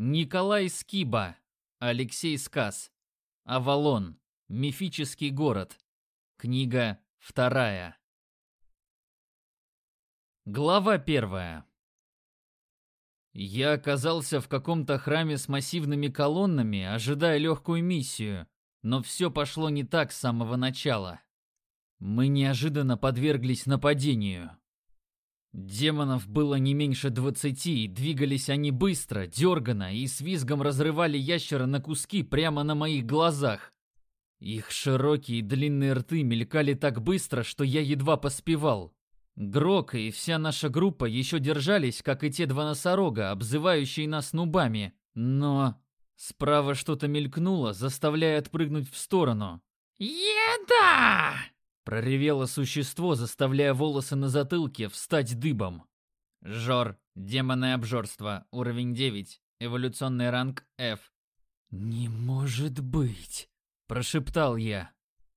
Николай Скиба. Алексей Сказ. Авалон. Мифический город. Книга вторая. Глава первая. Я оказался в каком-то храме с массивными колоннами, ожидая легкую миссию, но все пошло не так с самого начала. Мы неожиданно подверглись нападению. Демонов было не меньше двадцати, и двигались они быстро, дерганно и с визгом разрывали ящера на куски прямо на моих глазах. Их широкие длинные рты мелькали так быстро, что я едва поспевал. Грок и вся наша группа еще держались, как и те два носорога, обзывающие нас нубами, но... Справа что-то мелькнуло, заставляя отпрыгнуть в сторону. «Еда!» Проревело существо, заставляя волосы на затылке встать дыбом. Жор, демонное обжорство, уровень 9, эволюционный ранг F. «Не может быть!» – прошептал я.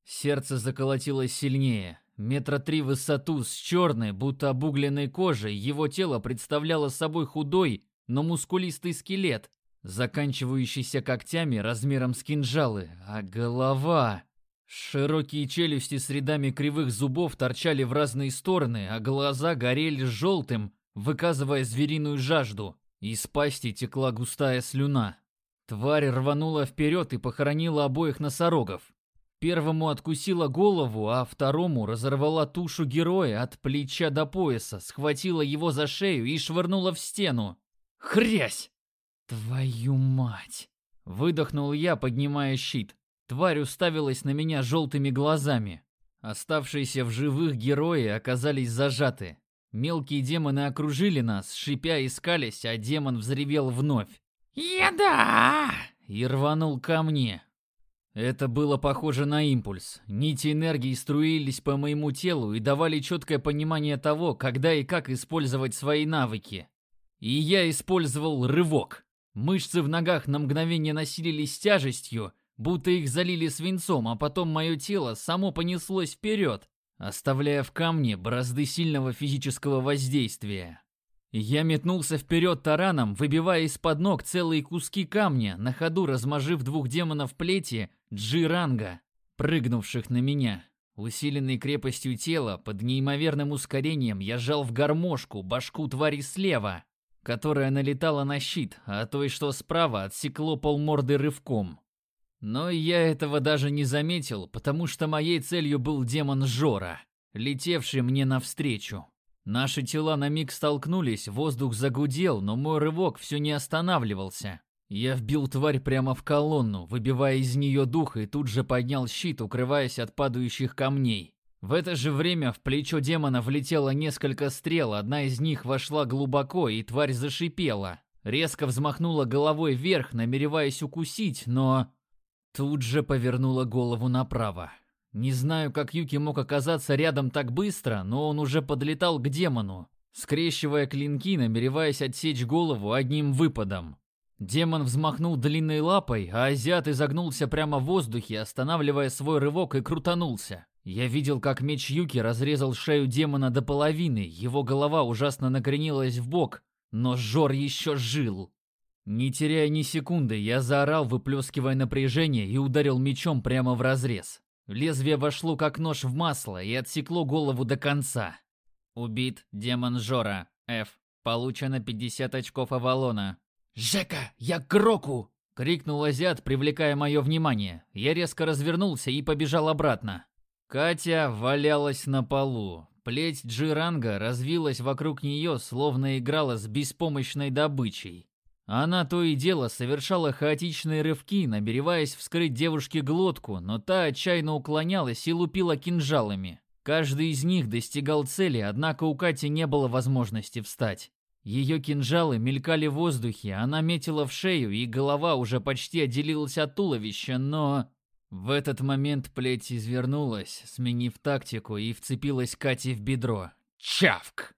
Сердце заколотилось сильнее. Метра три в высоту, с черной, будто обугленной кожей, его тело представляло собой худой, но мускулистый скелет, заканчивающийся когтями размером с кинжалы, а голова... Широкие челюсти с рядами кривых зубов торчали в разные стороны, а глаза горели желтым, выказывая звериную жажду. Из пасти текла густая слюна. Тварь рванула вперед и похоронила обоих носорогов. Первому откусила голову, а второму разорвала тушу героя от плеча до пояса, схватила его за шею и швырнула в стену. Хрясь! Твою мать! Выдохнул я, поднимая щит. Тварь уставилась на меня желтыми глазами. Оставшиеся в живых герои оказались зажаты. Мелкие демоны окружили нас, шипя и скалясь, а демон взревел вновь. «Еда!» И рванул ко мне. Это было похоже на импульс. Нити энергии струились по моему телу и давали четкое понимание того, когда и как использовать свои навыки. И я использовал рывок. Мышцы в ногах на мгновение насилились тяжестью, будто их залили свинцом, а потом мое тело само понеслось вперед, оставляя в камне борозды сильного физического воздействия. Я метнулся вперед тараном, выбивая из-под ног целые куски камня, на ходу размажив двух демонов плети Джиранга, прыгнувших на меня. Усиленный крепостью тела, под неимоверным ускорением я жал в гармошку башку твари слева, которая налетала на щит, а той, что справа, отсекло полморды рывком. Но я этого даже не заметил, потому что моей целью был демон Жора, летевший мне навстречу. Наши тела на миг столкнулись, воздух загудел, но мой рывок все не останавливался. Я вбил тварь прямо в колонну, выбивая из нее дух и тут же поднял щит, укрываясь от падающих камней. В это же время в плечо демона влетело несколько стрел, одна из них вошла глубоко, и тварь зашипела. Резко взмахнула головой вверх, намереваясь укусить, но... Тут же повернула голову направо. Не знаю, как Юки мог оказаться рядом так быстро, но он уже подлетал к демону, скрещивая клинки, намереваясь отсечь голову одним выпадом. Демон взмахнул длинной лапой, а азиат изогнулся прямо в воздухе, останавливая свой рывок и крутанулся. Я видел, как меч Юки разрезал шею демона до половины, его голова ужасно накренилась в бок, но Жор еще жил. Не теряя ни секунды, я заорал, выплескивая напряжение, и ударил мечом прямо в разрез. Лезвие вошло как нож в масло и отсекло голову до конца. Убит демон Жора. Ф. Получено 50 очков Авалона. «Жека, я к Гроку!» — крикнул азиат, привлекая мое внимание. Я резко развернулся и побежал обратно. Катя валялась на полу. Плеть Джиранга развилась вокруг нее, словно играла с беспомощной добычей. Она то и дело совершала хаотичные рывки, намереваясь вскрыть девушке глотку, но та отчаянно уклонялась и лупила кинжалами. Каждый из них достигал цели, однако у Кати не было возможности встать. Ее кинжалы мелькали в воздухе, она метила в шею, и голова уже почти отделилась от туловища, но... В этот момент плеть извернулась, сменив тактику, и вцепилась Кате в бедро. Чавк!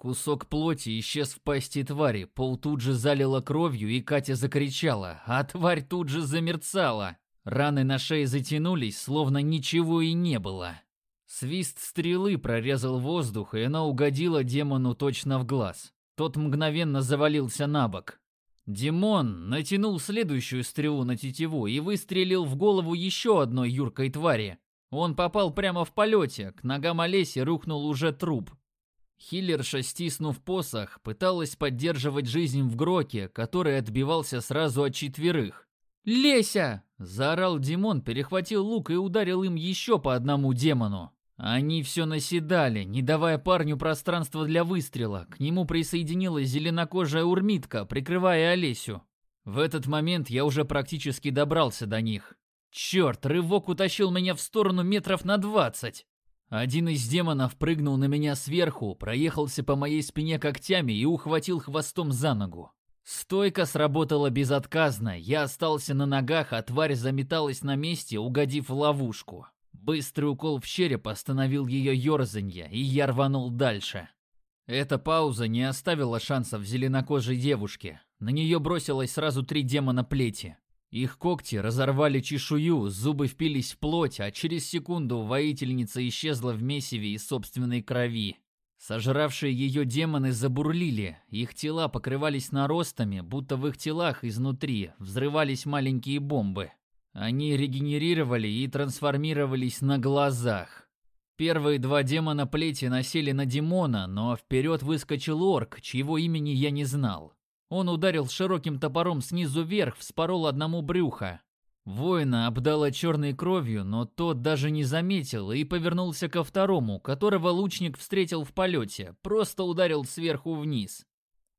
Кусок плоти исчез в пасти твари, пол тут же залило кровью, и Катя закричала, а тварь тут же замерцала. Раны на шее затянулись, словно ничего и не было. Свист стрелы прорезал воздух, и она угодила демону точно в глаз. Тот мгновенно завалился на бок. Димон натянул следующую стрелу на тетиву и выстрелил в голову еще одной юркой твари. Он попал прямо в полете, к ногам Олеси рухнул уже труп. Хиллерша, стиснув посох, пыталась поддерживать жизнь в Гроке, который отбивался сразу от четверых. «Леся!» – заорал Димон, перехватил лук и ударил им еще по одному демону. Они все наседали, не давая парню пространства для выстрела. К нему присоединилась зеленокожая урмитка, прикрывая Олесю. В этот момент я уже практически добрался до них. Черт, рывок утащил меня в сторону метров на двадцать. Один из демонов прыгнул на меня сверху, проехался по моей спине когтями и ухватил хвостом за ногу. Стойка сработала безотказно, я остался на ногах, а тварь заметалась на месте, угодив в ловушку. Быстрый укол в череп остановил ее ерзанье, и я рванул дальше. Эта пауза не оставила шансов зеленокожей девушке. На нее бросилось сразу три демона плети. Их когти разорвали чешую, зубы впились в плоть, а через секунду воительница исчезла в месиве из собственной крови. Сожравшие ее демоны забурлили, их тела покрывались наростами, будто в их телах изнутри взрывались маленькие бомбы. Они регенерировали и трансформировались на глазах. Первые два демона плети насели на Димона, но вперед выскочил орк, чьего имени я не знал. Он ударил широким топором снизу вверх, вспорол одному брюха. Воина обдало черной кровью, но тот даже не заметил и повернулся ко второму, которого лучник встретил в полете, просто ударил сверху вниз.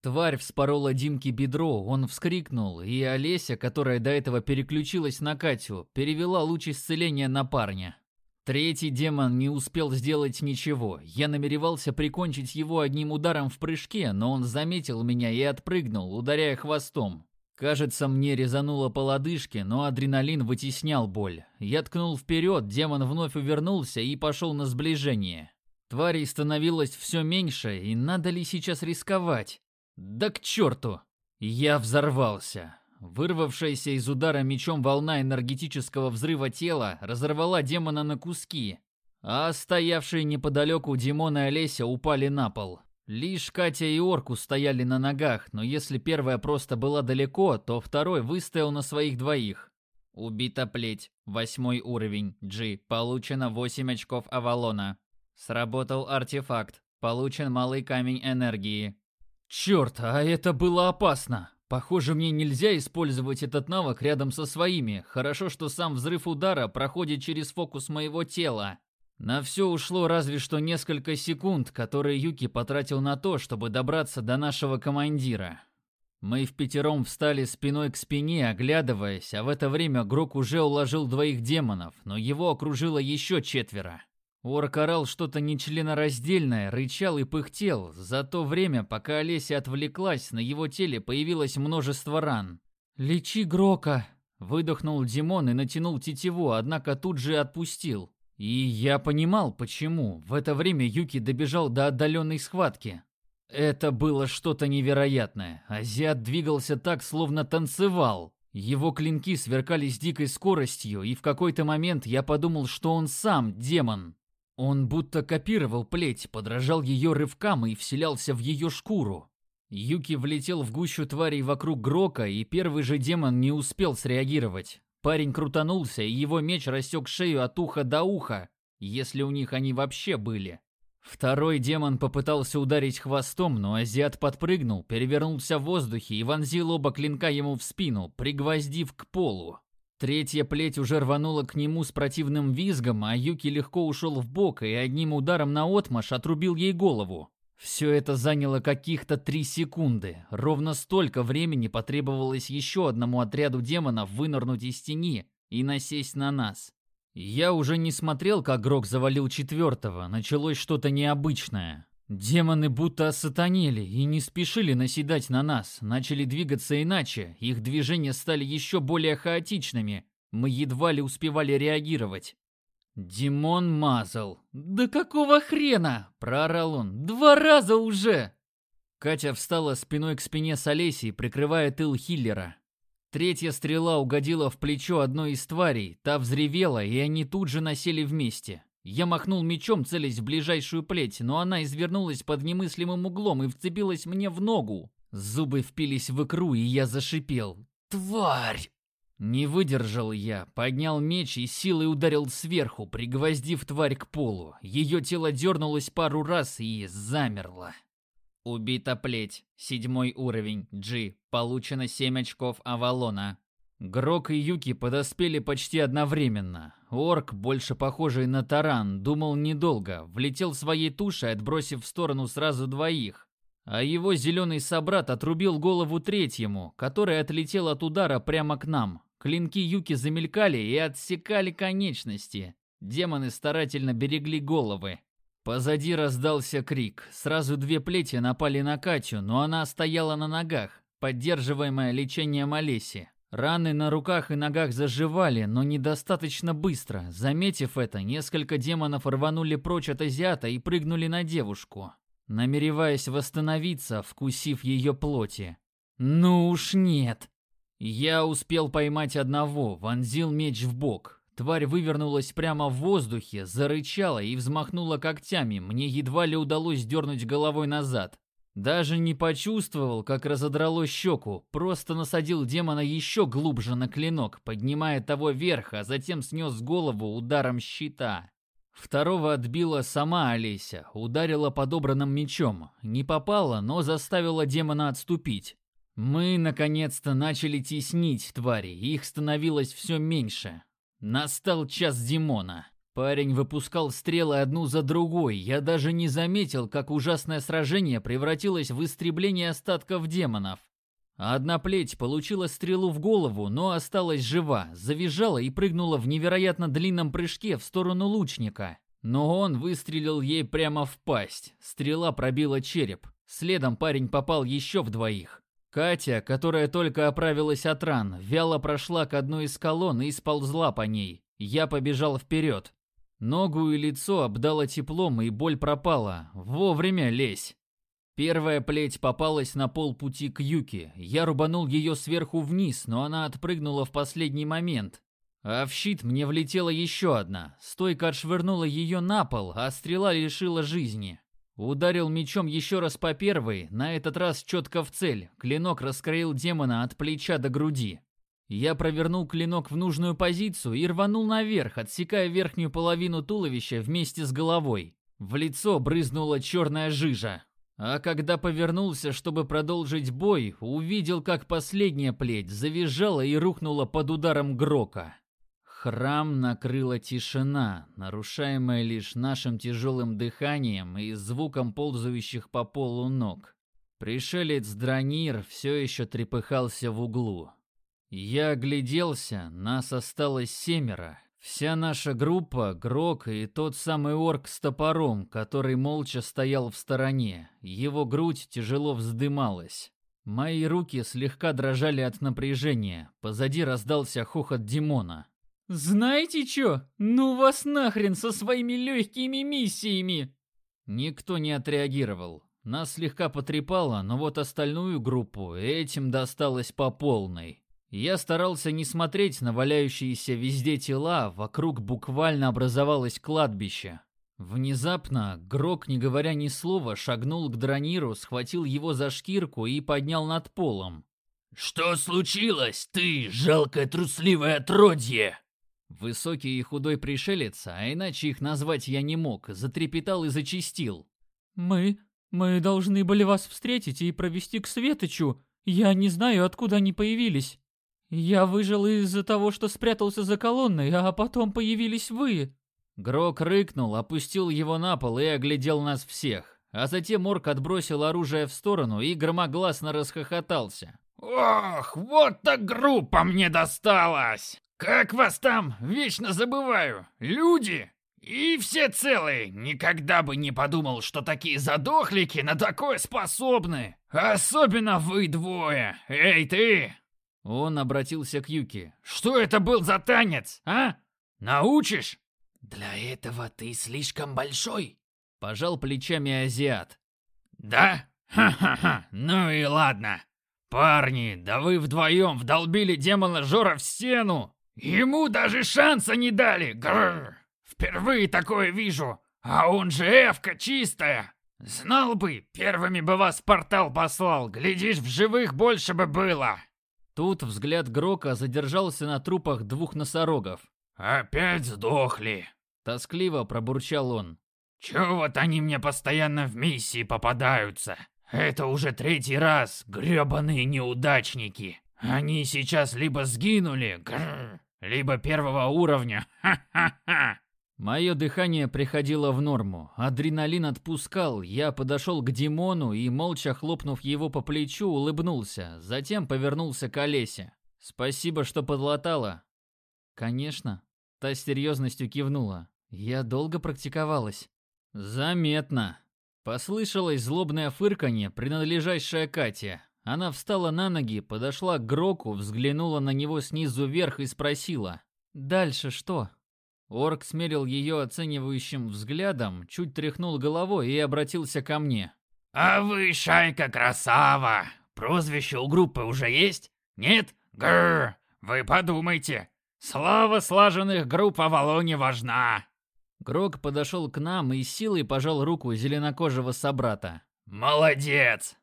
Тварь вспорола Димке бедро, он вскрикнул, и Олеся, которая до этого переключилась на Катю, перевела луч исцеления на парня. Третий демон не успел сделать ничего. Я намеревался прикончить его одним ударом в прыжке, но он заметил меня и отпрыгнул, ударяя хвостом. Кажется, мне резануло по лодыжке, но адреналин вытеснял боль. Я ткнул вперед, демон вновь увернулся и пошел на сближение. Тварей становилось все меньше, и надо ли сейчас рисковать? Да к черту! Я взорвался. Вырвавшаяся из удара мечом волна энергетического взрыва тела разорвала демона на куски, а стоявшие неподалеку Димон и Олеся упали на пол. Лишь Катя и Орку стояли на ногах, но если первая просто была далеко, то второй выстоял на своих двоих. Убита плеть. Восьмой уровень. G. Получено 8 очков Авалона. Сработал артефакт. Получен малый камень энергии. Черт, а это было опасно. Похоже, мне нельзя использовать этот навык рядом со своими. Хорошо, что сам взрыв удара проходит через фокус моего тела. На все ушло разве что несколько секунд, которые Юки потратил на то, чтобы добраться до нашего командира. Мы в пятером встали спиной к спине, оглядываясь, а в это время Грок уже уложил двоих демонов, но его окружило еще четверо. Орк орал что-то нечленораздельное, рычал и пыхтел. За то время, пока Олеся отвлеклась, на его теле появилось множество ран. «Лечи Грока!» Выдохнул Димон и натянул тетиву, однако тут же отпустил. И я понимал, почему. В это время Юки добежал до отдаленной схватки. Это было что-то невероятное. Азиат двигался так, словно танцевал. Его клинки сверкали с дикой скоростью, и в какой-то момент я подумал, что он сам демон. Он будто копировал плеть, подражал ее рывкам и вселялся в ее шкуру. Юки влетел в гущу тварей вокруг Грока, и первый же демон не успел среагировать. Парень крутанулся, и его меч рассек шею от уха до уха, если у них они вообще были. Второй демон попытался ударить хвостом, но азиат подпрыгнул, перевернулся в воздухе и вонзил оба клинка ему в спину, пригвоздив к полу. Третья плеть уже рванула к нему с противным визгом, а Юки легко ушел в бок и одним ударом на отмаш отрубил ей голову. Все это заняло каких-то три секунды. Ровно столько времени потребовалось еще одному отряду демонов вынырнуть из тени и насесть на нас. Я уже не смотрел, как Грок завалил четвертого, началось что-то необычное. Демоны будто осатанели и не спешили наседать на нас, начали двигаться иначе, их движения стали еще более хаотичными, мы едва ли успевали реагировать. Димон мазал. «Да какого хрена?» – проорал он. «Два раза уже!» Катя встала спиной к спине с Олесей, прикрывая тыл Хиллера. Третья стрела угодила в плечо одной из тварей, та взревела, и они тут же насели вместе. Я махнул мечом, целясь в ближайшую плеть, но она извернулась под немыслимым углом и вцепилась мне в ногу. Зубы впились в икру, и я зашипел. «Тварь!» Не выдержал я, поднял меч и силой ударил сверху, пригвоздив тварь к полу. Ее тело дернулось пару раз и замерло. Убита плеть. Седьмой уровень. G. Получено 7 очков Авалона. Грок и Юки подоспели почти одновременно. Орк, больше похожий на таран, думал недолго, влетел своей тушей, отбросив в сторону сразу двоих. А его зеленый собрат отрубил голову третьему, который отлетел от удара прямо к нам. Клинки Юки замелькали и отсекали конечности. Демоны старательно берегли головы. Позади раздался крик. Сразу две плети напали на Катю, но она стояла на ногах, поддерживаемая лечением Олеси. Раны на руках и ногах заживали, но недостаточно быстро. Заметив это, несколько демонов рванули прочь от азиата и прыгнули на девушку, намереваясь восстановиться, вкусив ее плоти. Ну уж нет. Я успел поймать одного, вонзил меч в бок. Тварь вывернулась прямо в воздухе, зарычала и взмахнула когтями. Мне едва ли удалось дернуть головой назад. Даже не почувствовал, как разодрало щеку, просто насадил демона еще глубже на клинок, поднимая того вверх, а затем снес голову ударом щита. Второго отбила сама Олеся, ударила подобранным мечом. Не попала, но заставила демона отступить. Мы, наконец-то, начали теснить твари, их становилось все меньше. Настал час Димона. Парень выпускал стрелы одну за другой. Я даже не заметил, как ужасное сражение превратилось в истребление остатков демонов. Одна плеть получила стрелу в голову, но осталась жива, завизжала и прыгнула в невероятно длинном прыжке в сторону лучника. Но он выстрелил ей прямо в пасть. Стрела пробила череп. Следом парень попал еще в двоих. Катя, которая только оправилась от ран, вяло прошла к одной из колонн и сползла по ней. Я побежал вперед. Ногу и лицо обдало теплом, и боль пропала. Вовремя лезь. Первая плеть попалась на полпути к Юке. Я рубанул ее сверху вниз, но она отпрыгнула в последний момент. А в щит мне влетела еще одна. Стойка отшвырнула ее на пол, а стрела лишила жизни. Ударил мечом еще раз по первой, на этот раз четко в цель. Клинок раскроил демона от плеча до груди. Я провернул клинок в нужную позицию и рванул наверх, отсекая верхнюю половину туловища вместе с головой. В лицо брызнула черная жижа. А когда повернулся, чтобы продолжить бой, увидел, как последняя плеть завизжала и рухнула под ударом Грока. Храм накрыла тишина, нарушаемая лишь нашим тяжелым дыханием и звуком ползающих по полу ног. Пришелец Дранир все еще трепыхался в углу. Я огляделся, нас осталось семеро. Вся наша группа, Грок и тот самый орк с топором, который молча стоял в стороне. Его грудь тяжело вздымалась. Мои руки слегка дрожали от напряжения. Позади раздался хохот Димона. «Знаете чё? Ну вас нахрен со своими легкими миссиями!» Никто не отреагировал. Нас слегка потрепало, но вот остальную группу этим досталось по полной. Я старался не смотреть на валяющиеся везде тела, вокруг буквально образовалось кладбище. Внезапно Грок, не говоря ни слова, шагнул к Драниру, схватил его за шкирку и поднял над полом. «Что случилось, ты, жалкое трусливое отродье?» Высокий и худой пришелец, а иначе их назвать я не мог, затрепетал и зачистил. «Мы... мы должны были вас встретить и провести к Светочу. Я не знаю, откуда они появились. Я выжил из-за того, что спрятался за колонной, а потом появились вы». Грок рыкнул, опустил его на пол и оглядел нас всех. А затем орк отбросил оружие в сторону и громогласно расхохотался. «Ох, вот так группа мне досталась! «Как вас там? Вечно забываю. Люди? И все целые. Никогда бы не подумал, что такие задохлики на такое способны. Особенно вы двое. Эй, ты!» Он обратился к Юки. «Что это был за танец, а? Научишь?» «Для этого ты слишком большой», — пожал плечами азиат. «Да? Ха-ха-ха, ну и ладно. Парни, да вы вдвоем вдолбили демона Жора в стену. Ему даже шанса не дали. Гррр. Впервые такое вижу. А он же эвка чистая. Знал бы, первыми бы вас в портал послал, глядишь, в живых больше бы было. Тут взгляд Грока задержался на трупах двух носорогов. Опять сдохли. Тоскливо пробурчал он. Чё вот они мне постоянно в миссии попадаются? Это уже третий раз, грёбаные неудачники. Они сейчас либо сгинули, гррр, либо первого уровня. Ха-ха-ха. Мое дыхание приходило в норму, адреналин отпускал, я подошел к Димону и, молча хлопнув его по плечу, улыбнулся, затем повернулся к Олесе. «Спасибо, что подлатала». «Конечно». Та с серьезностью кивнула. «Я долго практиковалась». «Заметно». Послышалось злобное фырканье, принадлежащее Кате. Она встала на ноги, подошла к Гроку, взглянула на него снизу вверх и спросила. «Дальше что?» Орк смерил ее оценивающим взглядом, чуть тряхнул головой и обратился ко мне. «А вы, шайка красава! Прозвище у группы уже есть? Нет? Гррр! Вы подумайте! Слава слаженных групп Авалоне важна!» Грок подошел к нам и силой пожал руку зеленокожего собрата. «Молодец!»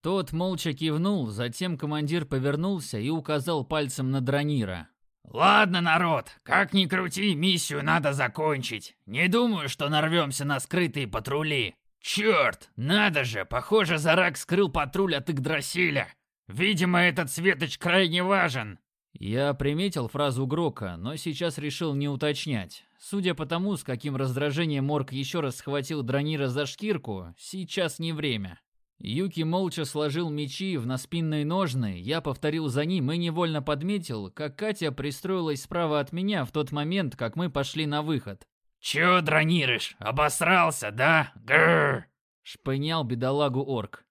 Тот молча кивнул, затем командир повернулся и указал пальцем на Дранира. «Ладно, народ, как ни крути, миссию надо закончить. Не думаю, что нарвемся на скрытые патрули. Черт, надо же, похоже, Зарак скрыл патруль от Игдрасиля. Видимо, этот светоч крайне важен». Я приметил фразу Грока, но сейчас решил не уточнять. Судя по тому, с каким раздражением Морг еще раз схватил Дранира за шкирку, сейчас не время. Юки молча сложил мечи в наспинные ножны, я повторил за ним и невольно подметил, как Катя пристроилась справа от меня в тот момент, как мы пошли на выход. «Чё дрониришь? Обосрался, да? Грррр!» — шпынял бедолагу орк.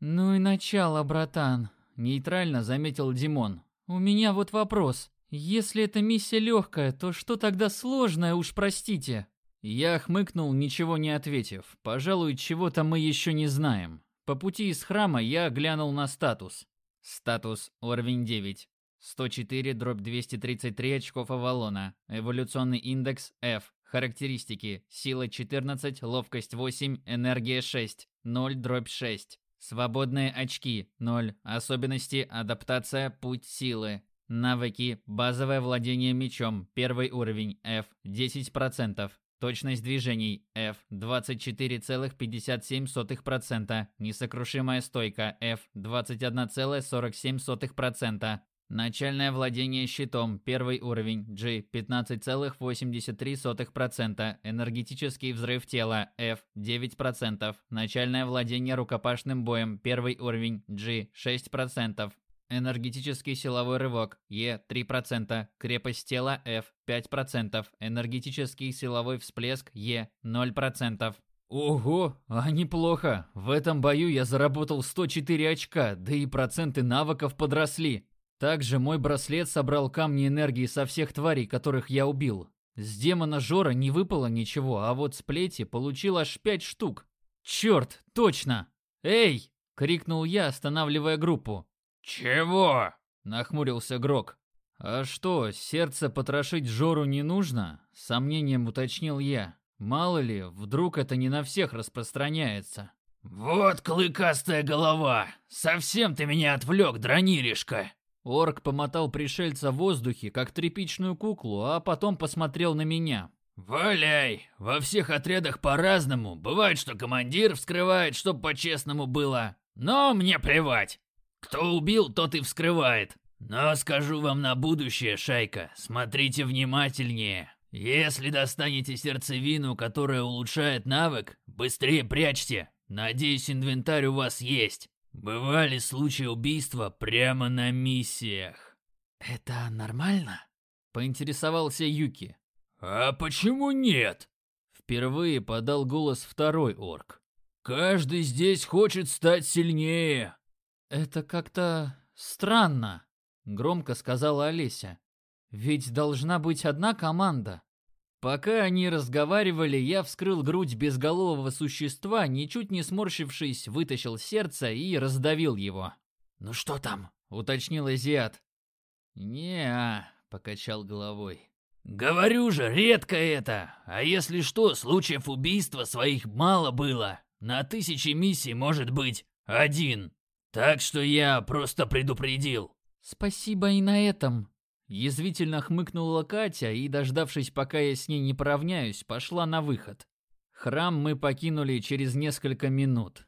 «Ну и начало, братан», — нейтрально заметил Димон. «У меня вот вопрос. Если эта миссия легкая, то что тогда сложное, уж простите?» Я хмыкнул, ничего не ответив. Пожалуй, чего-то мы еще не знаем. По пути из храма я глянул на статус. Статус уровень 9. 104 дробь 233 очков Авалона. Эволюционный индекс F. Характеристики. Сила 14, ловкость 8, энергия 6. 0 дробь 6. Свободные очки 0. Особенности адаптация путь силы. Навыки. Базовое владение мечом. Первый уровень F. 10%. Точность движений F 24,57%. Несокрушимая стойка F 21,47%. Начальное владение щитом, первый уровень, G, 15,83%, энергетический взрыв тела, F, 9%, начальное владение рукопашным боем, первый уровень, G, 6%, Энергетический силовой рывок Е 3%, крепость тела F 5%, энергетический силовой всплеск Е 0%. Ого, а неплохо. В этом бою я заработал 104 очка, да и проценты навыков подросли. Также мой браслет собрал камни энергии со всех тварей, которых я убил. С демона Жора не выпало ничего, а вот с плети получил аж 5 штук. Черт, точно! Эй! крикнул я, останавливая группу. «Чего?» — нахмурился Грок. «А что, сердце потрошить Жору не нужно?» — сомнением уточнил я. «Мало ли, вдруг это не на всех распространяется». «Вот клыкастая голова! Совсем ты меня отвлек, дрониришка!» Орк помотал пришельца в воздухе, как тряпичную куклу, а потом посмотрел на меня. «Валяй! Во всех отрядах по-разному. Бывает, что командир вскрывает, чтоб по-честному было. Но мне плевать. Кто убил, тот и вскрывает. Но скажу вам на будущее, шайка, смотрите внимательнее. Если достанете сердцевину, которая улучшает навык, быстрее прячьте. Надеюсь, инвентарь у вас есть. Бывали случаи убийства прямо на миссиях. Это нормально? Поинтересовался Юки. А почему нет? Впервые подал голос второй орк. Каждый здесь хочет стать сильнее. «Это как-то странно», — громко сказала Олеся. «Ведь должна быть одна команда». Пока они разговаривали, я вскрыл грудь безголового существа, ничуть не сморщившись, вытащил сердце и раздавил его. «Ну что там?» — уточнил Азиат. «Не-а», покачал головой. «Говорю же, редко это. А если что, случаев убийства своих мало было. На тысячи миссий может быть один. Так что я просто предупредил. Спасибо и на этом. Язвительно хмыкнула Катя и, дождавшись, пока я с ней не поравняюсь, пошла на выход. Храм мы покинули через несколько минут.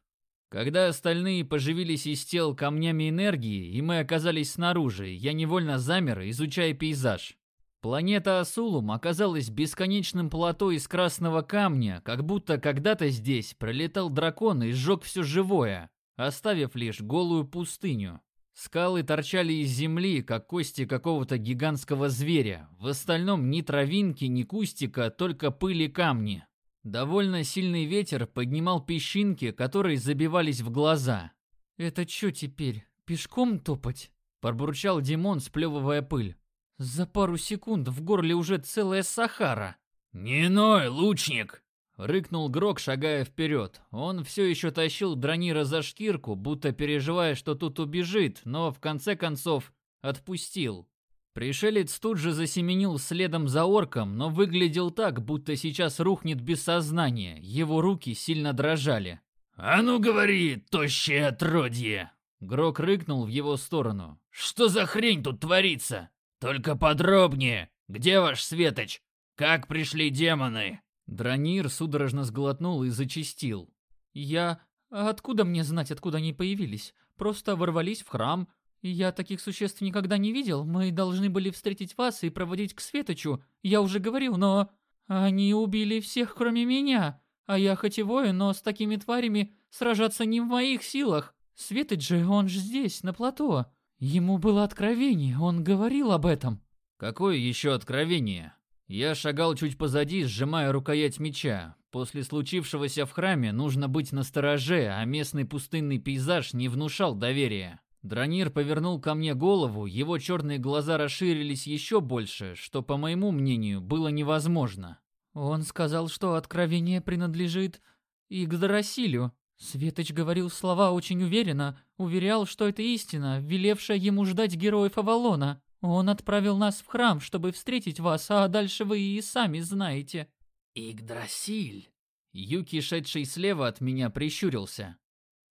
Когда остальные поживились из тел камнями энергии, и мы оказались снаружи, я невольно замер, изучая пейзаж. Планета Асулум оказалась бесконечным плато из красного камня, как будто когда-то здесь пролетал дракон и сжег все живое, оставив лишь голую пустыню. Скалы торчали из земли, как кости какого-то гигантского зверя. В остальном ни травинки, ни кустика, только пыль и камни. Довольно сильный ветер поднимал песчинки, которые забивались в глаза. «Это что теперь, пешком топать?» – пробурчал Димон, сплевывая пыль. «За пару секунд в горле уже целая Сахара». «Не ной, лучник!» Рыкнул Грок, шагая вперед. Он все еще тащил Дранира за шкирку, будто переживая, что тут убежит, но в конце концов отпустил. Пришелец тут же засеменил следом за орком, но выглядел так, будто сейчас рухнет без сознания. Его руки сильно дрожали. «А ну говори, тощее отродье!» Грок рыкнул в его сторону. «Что за хрень тут творится? Только подробнее. Где ваш Светоч? Как пришли демоны?» Дранир судорожно сглотнул и зачистил. «Я... Откуда мне знать, откуда они появились? Просто ворвались в храм. Я таких существ никогда не видел. Мы должны были встретить вас и проводить к Светочу. Я уже говорил, но... Они убили всех, кроме меня. А я хоть и воин, но с такими тварями сражаться не в моих силах. Светоч же, он же здесь, на плато. Ему было откровение, он говорил об этом». «Какое еще откровение?» Я шагал чуть позади, сжимая рукоять меча. После случившегося в храме нужно быть настороже, а местный пустынный пейзаж не внушал доверия. Дранир повернул ко мне голову, его черные глаза расширились еще больше, что, по моему мнению, было невозможно. Он сказал, что откровение принадлежит Игдрасилю. Светоч говорил слова очень уверенно, уверял, что это истина, велевшая ему ждать героев Авалона. Он отправил нас в храм, чтобы встретить вас, а дальше вы и сами знаете. Игдрасиль. Юки, шедший слева от меня, прищурился.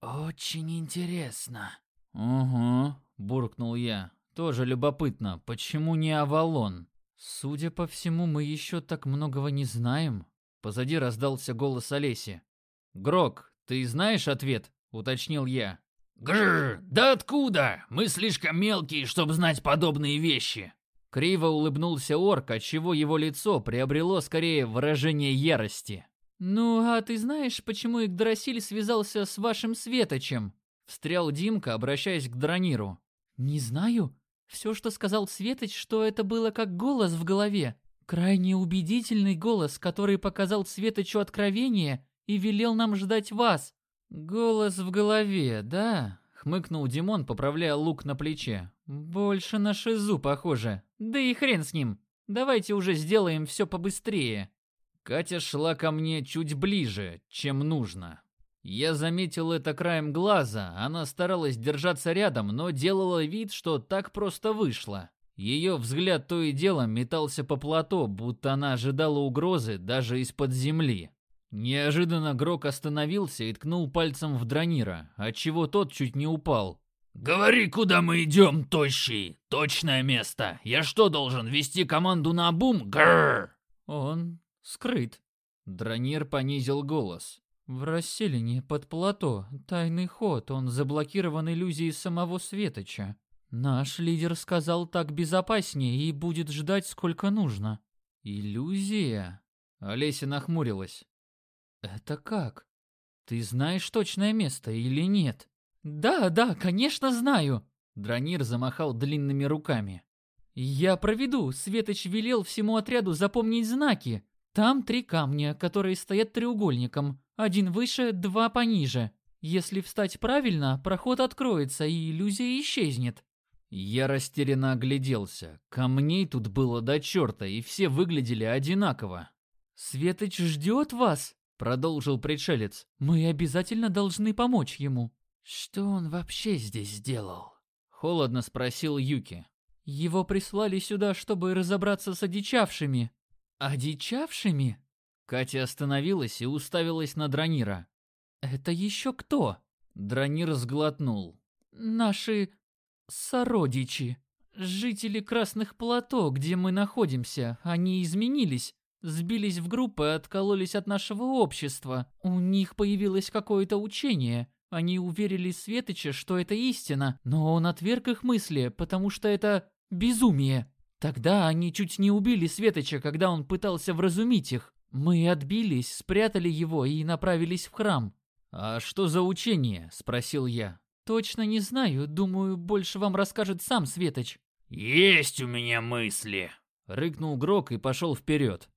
Очень интересно. Угу, буркнул я. Тоже любопытно, почему не Авалон? Судя по всему, мы еще так многого не знаем. Позади раздался голос Олеси. Грок, ты знаешь ответ? уточнил я. Гррр, да откуда? Мы слишком мелкие, чтобы знать подобные вещи. Криво улыбнулся орк, отчего его лицо приобрело скорее выражение ярости. «Ну, а ты знаешь, почему Игдрасиль связался с вашим Светочем?» Встрял Димка, обращаясь к Драниру. «Не знаю. Все, что сказал Светоч, что это было как голос в голове. Крайне убедительный голос, который показал Светочу откровение и велел нам ждать вас. «Голос в голове, да?» — хмыкнул Димон, поправляя лук на плече. «Больше на шизу похоже. Да и хрен с ним. Давайте уже сделаем все побыстрее». Катя шла ко мне чуть ближе, чем нужно. Я заметил это краем глаза, она старалась держаться рядом, но делала вид, что так просто вышло. Ее взгляд то и дело метался по плато, будто она ожидала угрозы даже из-под земли. Неожиданно Грок остановился и ткнул пальцем в Дранира, отчего тот чуть не упал. «Говори, куда мы идем, тощий! Точное место! Я что, должен вести команду на бум? Грррр!» «Он скрыт». Дранир понизил голос. «В расселении под плато. Тайный ход. Он заблокирован иллюзией самого Светоча. Наш лидер сказал так безопаснее и будет ждать сколько нужно». «Иллюзия?» Олеся нахмурилась. «Это как? Ты знаешь точное место или нет?» «Да, да, конечно знаю!» Дранир замахал длинными руками. «Я проведу. Светоч велел всему отряду запомнить знаки. Там три камня, которые стоят треугольником. Один выше, два пониже. Если встать правильно, проход откроется, и иллюзия исчезнет». Я растерянно огляделся. Камней тут было до черта, и все выглядели одинаково. «Светоч ждет вас!» Продолжил пришелец. Мы обязательно должны помочь ему. Что он вообще здесь сделал? Холодно спросил Юки. Его прислали сюда, чтобы разобраться с одичавшими. Одичавшими? Катя остановилась и уставилась на Дранира. Это еще кто? Дранир сглотнул. Наши сородичи. Жители Красных Плато, где мы находимся, они изменились, сбились в группы откололись от нашего общества. У них появилось какое-то учение. Они уверили Светоча, что это истина, но он отверг их мысли, потому что это безумие. Тогда они чуть не убили Светоча, когда он пытался вразумить их. Мы отбились, спрятали его и направились в храм. «А что за учение?» – спросил я. «Точно не знаю. Думаю, больше вам расскажет сам Светоч». «Есть у меня мысли!» – рыкнул Грок и пошел вперед.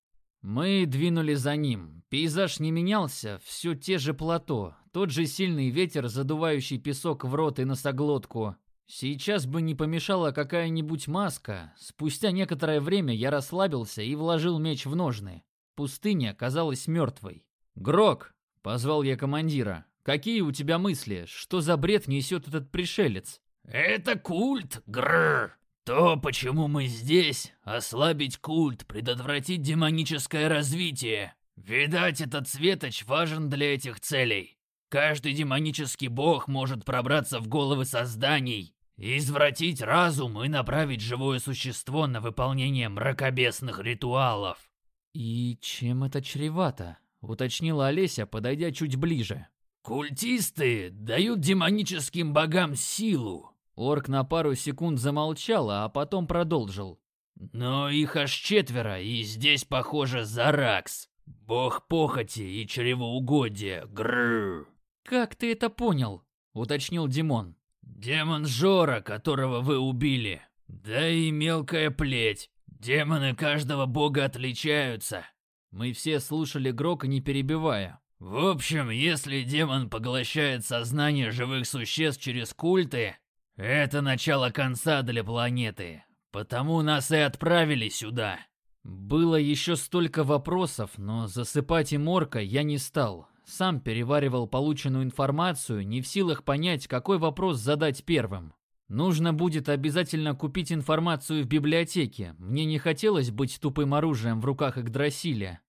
Мы двинули за ним. Пейзаж не менялся, все те же плато, тот же сильный ветер, задувающий песок в рот и носоглотку. Сейчас бы не помешала какая-нибудь маска. Спустя некоторое время я расслабился и вложил меч в ножны. Пустыня казалась мертвой. «Грок!» — позвал я командира. «Какие у тебя мысли? Что за бред несет этот пришелец?» «Это культ, гррр!» То, почему мы здесь, ослабить культ, предотвратить демоническое развитие. Видать, этот светоч важен для этих целей. Каждый демонический бог может пробраться в головы созданий, извратить разум и направить живое существо на выполнение мракобесных ритуалов. «И чем это чревато?» — уточнила Олеся, подойдя чуть ближе. «Культисты дают демоническим богам силу, Орк на пару секунд замолчал, а потом продолжил. «Но их аж четверо, и здесь, похоже, Заракс. Бог похоти и чревоугодия. Грррр!» «Как ты это понял?» — уточнил Димон. «Демон Жора, которого вы убили. Да и мелкая плеть. Демоны каждого бога отличаются». Мы все слушали Грока, не перебивая. «В общем, если демон поглощает сознание живых существ через культы, это начало конца для планеты, потому нас и отправили сюда. Было еще столько вопросов, но засыпать им орка я не стал. Сам переваривал полученную информацию, не в силах понять, какой вопрос задать первым. Нужно будет обязательно купить информацию в библиотеке. Мне не хотелось быть тупым оружием в руках Игдрасиля.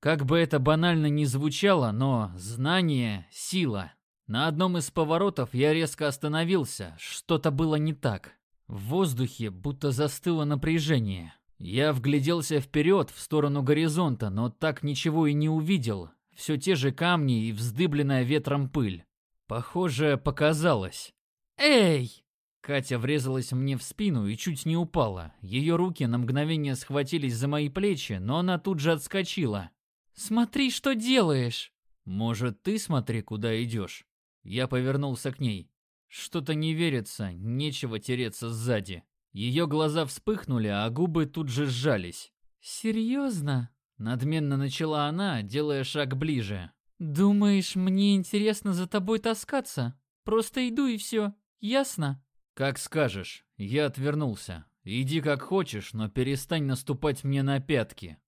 Как бы это банально ни звучало, но знание – сила. На одном из поворотов я резко остановился, что-то было не так. В воздухе будто застыло напряжение. Я вгляделся вперед, в сторону горизонта, но так ничего и не увидел. Все те же камни и вздыбленная ветром пыль. Похоже, показалось. «Эй!» Катя врезалась мне в спину и чуть не упала. Ее руки на мгновение схватились за мои плечи, но она тут же отскочила. «Смотри, что делаешь!» «Может, ты смотри, куда идешь?» Я повернулся к ней. Что-то не верится, нечего тереться сзади. Ее глаза вспыхнули, а губы тут же сжались. «Серьезно?» — надменно начала она, делая шаг ближе. «Думаешь, мне интересно за тобой таскаться? Просто иду и все. Ясно?» «Как скажешь». Я отвернулся. «Иди как хочешь, но перестань наступать мне на пятки».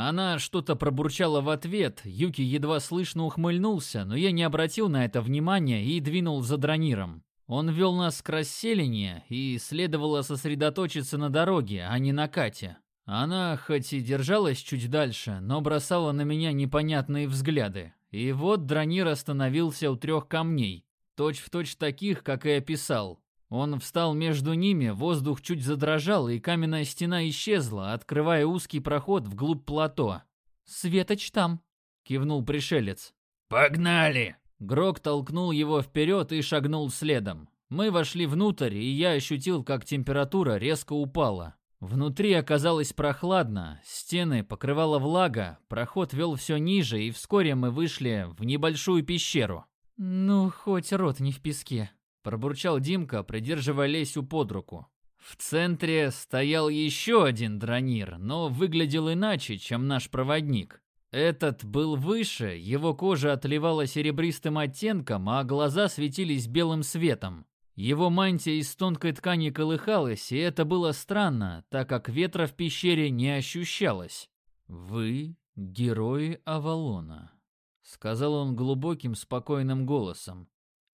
Она что-то пробурчала в ответ, Юки едва слышно ухмыльнулся, но я не обратил на это внимания и двинул за дрониром. Он вел нас к расселению, и следовало сосредоточиться на дороге, а не на Кате. Она хоть и держалась чуть дальше, но бросала на меня непонятные взгляды. И вот дронир остановился у трех камней, точь-в-точь точь таких, как и описал. Он встал между ними, воздух чуть задрожал, и каменная стена исчезла, открывая узкий проход вглубь плато. «Светоч там!» — кивнул пришелец. «Погнали!» Грок толкнул его вперед и шагнул следом. Мы вошли внутрь, и я ощутил, как температура резко упала. Внутри оказалось прохладно, стены покрывала влага, проход вел все ниже, и вскоре мы вышли в небольшую пещеру. «Ну, хоть рот не в песке», Пробурчал Димка, придерживая Лесю под руку. В центре стоял еще один дронир, но выглядел иначе, чем наш проводник. Этот был выше, его кожа отливала серебристым оттенком, а глаза светились белым светом. Его мантия из тонкой ткани колыхалась, и это было странно, так как ветра в пещере не ощущалось. «Вы — герои Авалона», — сказал он глубоким, спокойным голосом.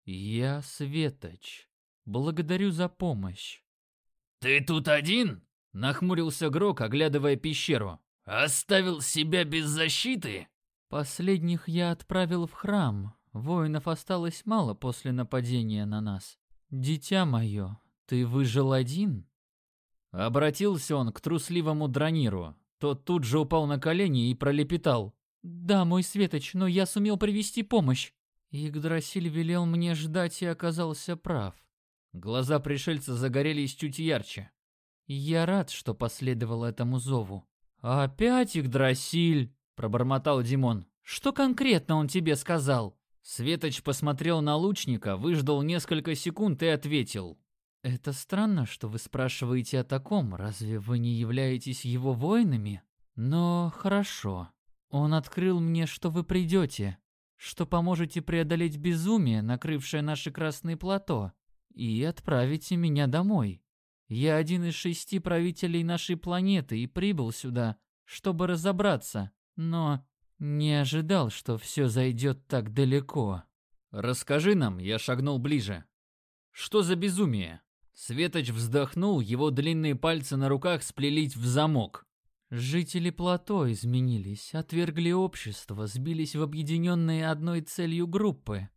«Я Светоч. Благодарю за помощь». «Ты тут один?» — нахмурился Грок, оглядывая пещеру. «Оставил себя без защиты?» «Последних я отправил в храм. Воинов осталось мало после нападения на нас. Дитя мое, ты выжил один?» Обратился он к трусливому Драниру. Тот тут же упал на колени и пролепетал. «Да, мой Светоч, но я сумел привести помощь». Игдрасиль велел мне ждать и оказался прав. Глаза пришельца загорелись чуть ярче. Я рад, что последовал этому зову. «Опять Игдрасиль!» — пробормотал Димон. «Что конкретно он тебе сказал?» Светоч посмотрел на лучника, выждал несколько секунд и ответил. «Это странно, что вы спрашиваете о таком. Разве вы не являетесь его воинами? Но хорошо. Он открыл мне, что вы придете, что поможете преодолеть безумие, накрывшее наше красное плато, и отправите меня домой. Я один из шести правителей нашей планеты и прибыл сюда, чтобы разобраться, но не ожидал, что все зайдет так далеко. Расскажи нам, я шагнул ближе. Что за безумие? Светоч вздохнул, его длинные пальцы на руках сплелись в замок. Жители плато изменились, отвергли общество, сбились в объединенные одной целью группы.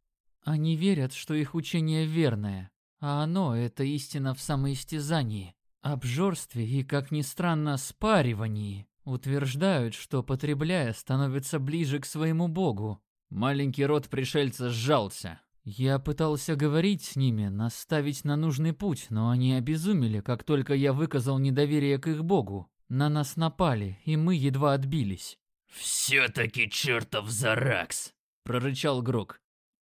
Они верят, что их учение верное, а оно — это истина в самоистязании, обжорстве и, как ни странно, спаривании. Утверждают, что, потребляя, становится ближе к своему богу. Маленький рот пришельца сжался. Я пытался говорить с ними, наставить на нужный путь, но они обезумели, как только я выказал недоверие к их богу. На нас напали, и мы едва отбились. «Все-таки чертов Заракс!» — прорычал Грок.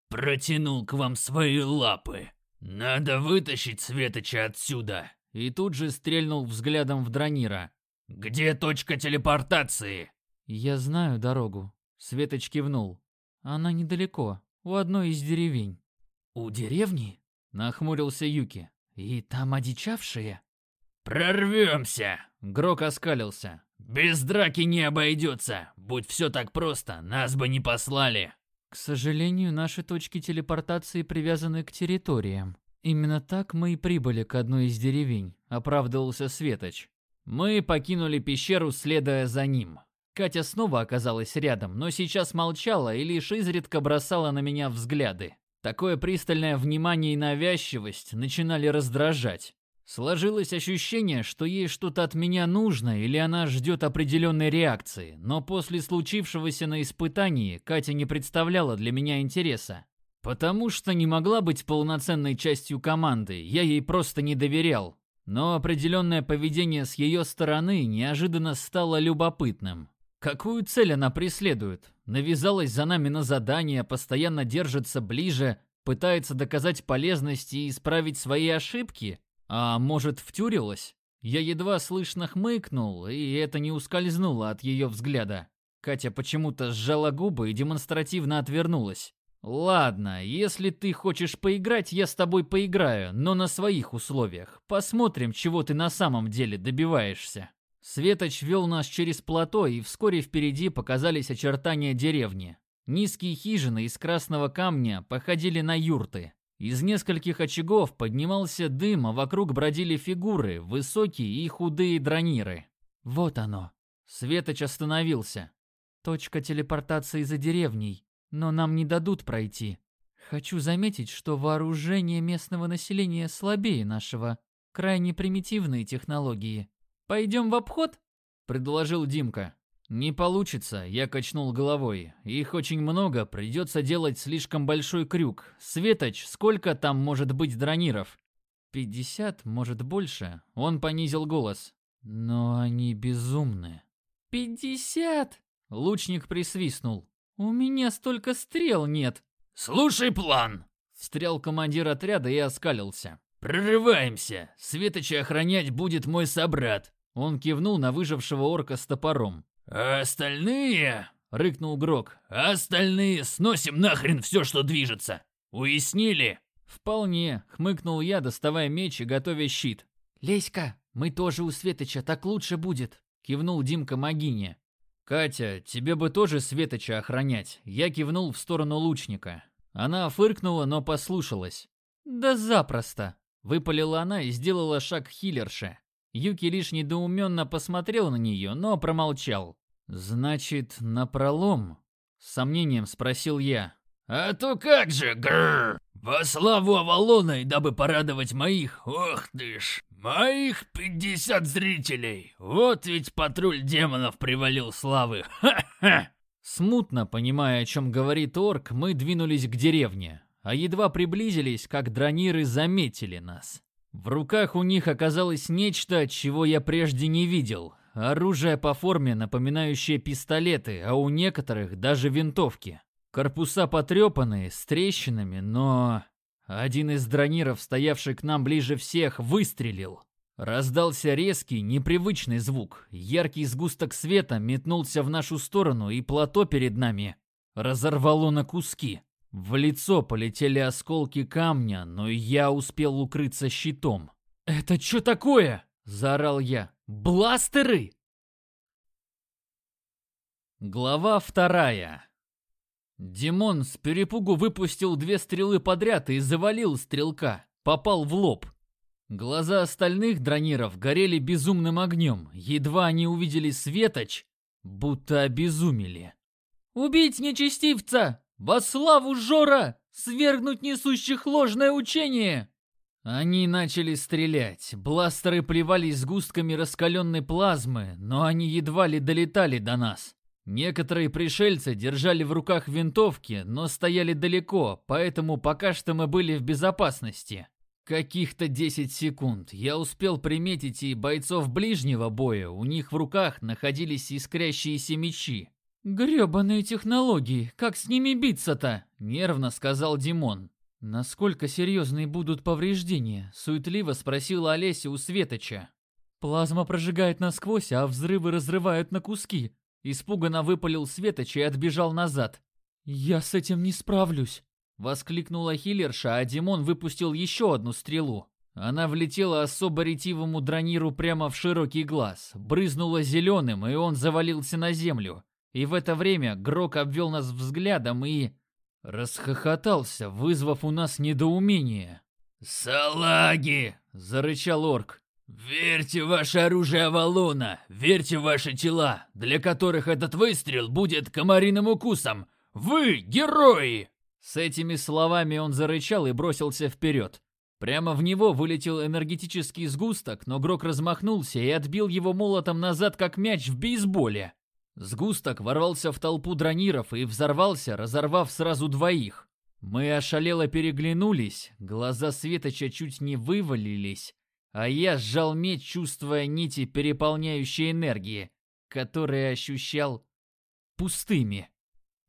«Протянул к вам свои лапы. Надо вытащить Светоча отсюда!» И тут же стрельнул взглядом в Дранира. «Где точка телепортации?» «Я знаю дорогу», — Светоч кивнул. «Она недалеко, у одной из деревень». «У деревни?» — нахмурился Юки. «И там одичавшие?» «Прорвемся!» — Грок оскалился. «Без драки не обойдется. Будь все так просто, нас бы не послали». «К сожалению, наши точки телепортации привязаны к территориям. Именно так мы и прибыли к одной из деревень», — оправдывался Светоч. Мы покинули пещеру, следуя за ним. Катя снова оказалась рядом, но сейчас молчала и лишь изредка бросала на меня взгляды. Такое пристальное внимание и навязчивость начинали раздражать. Сложилось ощущение, что ей что-то от меня нужно или она ждет определенной реакции, но после случившегося на испытании Катя не представляла для меня интереса. Потому что не могла быть полноценной частью команды, я ей просто не доверял. Но определенное поведение с ее стороны неожиданно стало любопытным. Какую цель она преследует? Навязалась за нами на задание, постоянно держится ближе, пытается доказать полезность и исправить свои ошибки? А может, втюрилась? Я едва слышно хмыкнул, и это не ускользнуло от ее взгляда. Катя почему-то сжала губы и демонстративно отвернулась. «Ладно, если ты хочешь поиграть, я с тобой поиграю, но на своих условиях. Посмотрим, чего ты на самом деле добиваешься». Светоч вел нас через плато, и вскоре впереди показались очертания деревни. Низкие хижины из красного камня походили на юрты. Из нескольких очагов поднимался дым, а вокруг бродили фигуры, высокие и худые дрониры. Вот оно. Светоч остановился. Точка телепортации за деревней но нам не дадут пройти. Хочу заметить, что вооружение местного населения слабее нашего. Крайне примитивные технологии. Пойдем в обход? предложил Димка. Не получится, я качнул головой. Их очень много, придется делать слишком большой крюк. Светоч, сколько там может быть дрониров? Пятьдесят, может больше. Он понизил голос. Но они безумны. Пятьдесят! Лучник присвистнул. «У меня столько стрел нет!» «Слушай план!» Встрял командир отряда и оскалился. «Прорываемся! Светоча охранять будет мой собрат!» Он кивнул на выжившего орка с топором. «А остальные...» — рыкнул Грок. «А остальные сносим нахрен все, что движется! Уяснили?» «Вполне», — хмыкнул я, доставая меч и готовя щит. «Леська, мы тоже у Светоча, так лучше будет», — кивнул Димка Магине. «Катя, тебе бы тоже Светоча охранять». Я кивнул в сторону лучника. Она фыркнула, но послушалась. «Да запросто!» Выпалила она и сделала шаг к хиллерше. Юки лишь недоуменно посмотрел на нее, но промолчал. «Значит, напролом?» С сомнением спросил я. А то как же, гррр! Во славу Авалона и дабы порадовать моих, ох ты ж, моих 50 зрителей. Вот ведь патруль демонов привалил славы. Ха-ха! Смутно понимая, о чем говорит орк, мы двинулись к деревне, а едва приблизились, как дрониры заметили нас. В руках у них оказалось нечто, чего я прежде не видел. Оружие по форме, напоминающее пистолеты, а у некоторых даже винтовки. Корпуса потрепанные, с трещинами, но... Один из дрониров, стоявший к нам ближе всех, выстрелил. Раздался резкий, непривычный звук. Яркий сгусток света метнулся в нашу сторону, и плато перед нами разорвало на куски. В лицо полетели осколки камня, но я успел укрыться щитом. «Это что такое?» – заорал я. «Бластеры!» Глава вторая. Димон с перепугу выпустил две стрелы подряд и завалил стрелка. Попал в лоб. Глаза остальных дрониров горели безумным огнем. Едва они увидели светоч, будто обезумели. «Убить нечестивца! Во славу Жора! Свергнуть несущих ложное учение!» Они начали стрелять. Бластеры плевались сгустками раскаленной плазмы, но они едва ли долетали до нас. Некоторые пришельцы держали в руках винтовки, но стояли далеко, поэтому пока что мы были в безопасности. Каких-то 10 секунд. Я успел приметить и бойцов ближнего боя, у них в руках находились искрящиеся мечи. «Грёбаные технологии, как с ними биться-то?» – нервно сказал Димон. «Насколько серьезные будут повреждения?» – суетливо спросила Олеся у Светоча. «Плазма прожигает насквозь, а взрывы разрывают на куски. Испуганно выпалил Светоч и отбежал назад. «Я с этим не справлюсь!» Воскликнула хиллерша, а Димон выпустил еще одну стрелу. Она влетела особо ретивому дрониру прямо в широкий глаз, брызнула зеленым, и он завалился на землю. И в это время Грок обвел нас взглядом и... Расхохотался, вызвав у нас недоумение. «Салаги!» — зарычал орк. «Верьте ваше оружие Авалона, верьте ваши тела, для которых этот выстрел будет комариным укусом. Вы герои!» С этими словами он зарычал и бросился вперед. Прямо в него вылетел энергетический сгусток, но Грок размахнулся и отбил его молотом назад, как мяч в бейсболе. Сгусток ворвался в толпу дрониров и взорвался, разорвав сразу двоих. Мы ошалело переглянулись, глаза Светоча чуть не вывалились, а я сжал меч, чувствуя нити переполняющей энергии, которые ощущал пустыми.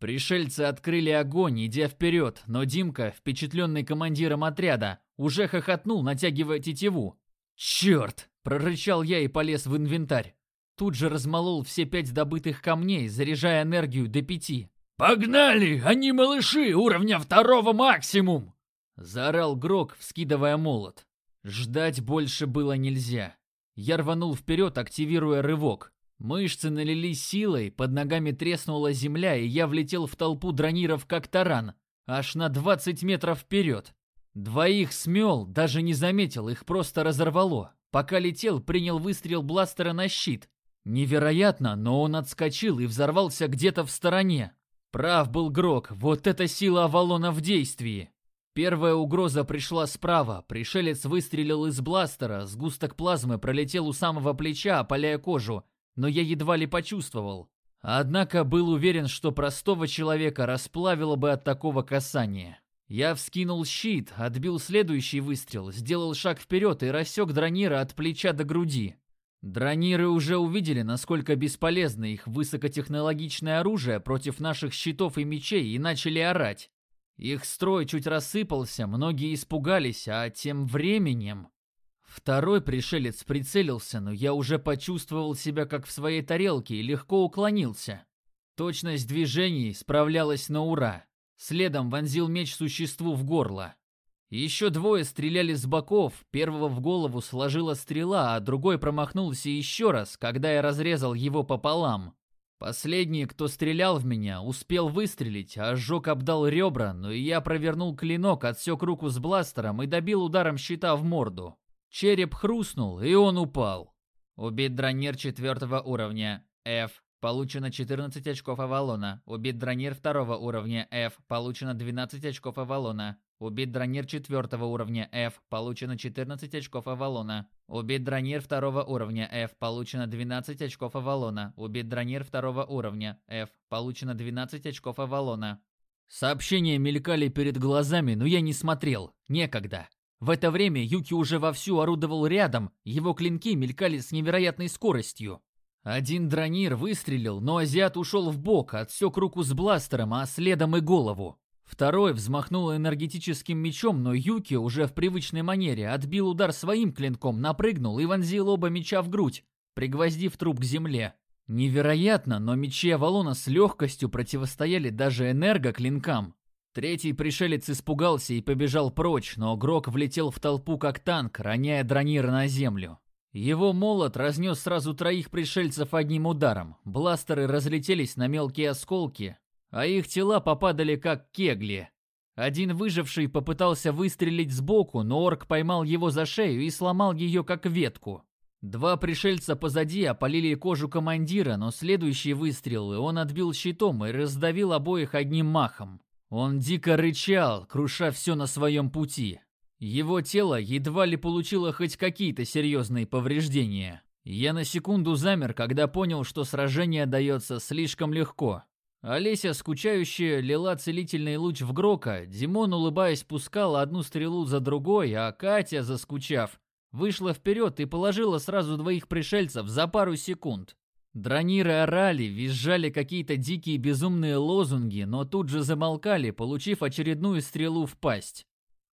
Пришельцы открыли огонь, идя вперед, но Димка, впечатленный командиром отряда, уже хохотнул, натягивая тетиву. «Черт!» – прорычал я и полез в инвентарь. Тут же размолол все пять добытых камней, заряжая энергию до пяти. «Погнали! Они малыши уровня второго максимум!» Заорал Грок, вскидывая молот. Ждать больше было нельзя. Я рванул вперед, активируя рывок. Мышцы налились силой, под ногами треснула земля, и я влетел в толпу дрониров как таран, аж на 20 метров вперед. Двоих смел, даже не заметил, их просто разорвало. Пока летел, принял выстрел бластера на щит. Невероятно, но он отскочил и взорвался где-то в стороне. Прав был Грок, вот эта сила Авалона в действии. Первая угроза пришла справа. Пришелец выстрелил из бластера, сгусток плазмы пролетел у самого плеча, опаляя кожу, но я едва ли почувствовал. Однако был уверен, что простого человека расплавило бы от такого касания. Я вскинул щит, отбил следующий выстрел, сделал шаг вперед и рассек дронира от плеча до груди. Дрониры уже увидели, насколько бесполезно их высокотехнологичное оружие против наших щитов и мечей и начали орать. Их строй чуть рассыпался, многие испугались, а тем временем... Второй пришелец прицелился, но я уже почувствовал себя как в своей тарелке и легко уклонился. Точность движений справлялась на ура. Следом вонзил меч существу в горло. Еще двое стреляли с боков, первого в голову сложила стрела, а другой промахнулся еще раз, когда я разрезал его пополам. Последний, кто стрелял в меня, успел выстрелить, а ожог обдал ребра, но я провернул клинок, отсек руку с бластером и добил ударом щита в морду. Череп хрустнул, и он упал. Убит дронер четвертого уровня. F. получено 14 очков Авалона. Убит Дранир второго уровня F, получено 12 очков Авалона. Убит Дранир четвертого уровня F, получено 14 очков Авалона. Убит Дранир второго уровня F, получено 12 очков Авалона. Убит Дранир второго уровня F, получено 12 очков Авалона. Сообщения мелькали перед глазами, но я не смотрел. Некогда. В это время Юки уже вовсю орудовал рядом, его клинки мелькали с невероятной скоростью. Один дронир выстрелил, но азиат ушел в бок, отсек руку с бластером, а следом и голову. Второй взмахнул энергетическим мечом, но Юки уже в привычной манере отбил удар своим клинком, напрыгнул и вонзил оба меча в грудь, пригвоздив труп к земле. Невероятно, но мечи Авалона с легкостью противостояли даже энергоклинкам. Третий пришелец испугался и побежал прочь, но Грок влетел в толпу как танк, роняя дронира на землю. Его молот разнес сразу троих пришельцев одним ударом. Бластеры разлетелись на мелкие осколки, а их тела попадали как кегли. Один выживший попытался выстрелить сбоку, но орк поймал его за шею и сломал ее как ветку. Два пришельца позади опалили кожу командира, но следующие выстрелы он отбил щитом и раздавил обоих одним махом. Он дико рычал, круша все на своем пути. Его тело едва ли получило хоть какие-то серьезные повреждения. Я на секунду замер, когда понял, что сражение дается слишком легко. Олеся, скучающая, лила целительный луч в Грока, Димон, улыбаясь, пускал одну стрелу за другой, а Катя, заскучав, вышла вперед и положила сразу двоих пришельцев за пару секунд. Дрониры орали, визжали какие-то дикие безумные лозунги, но тут же замолкали, получив очередную стрелу в пасть.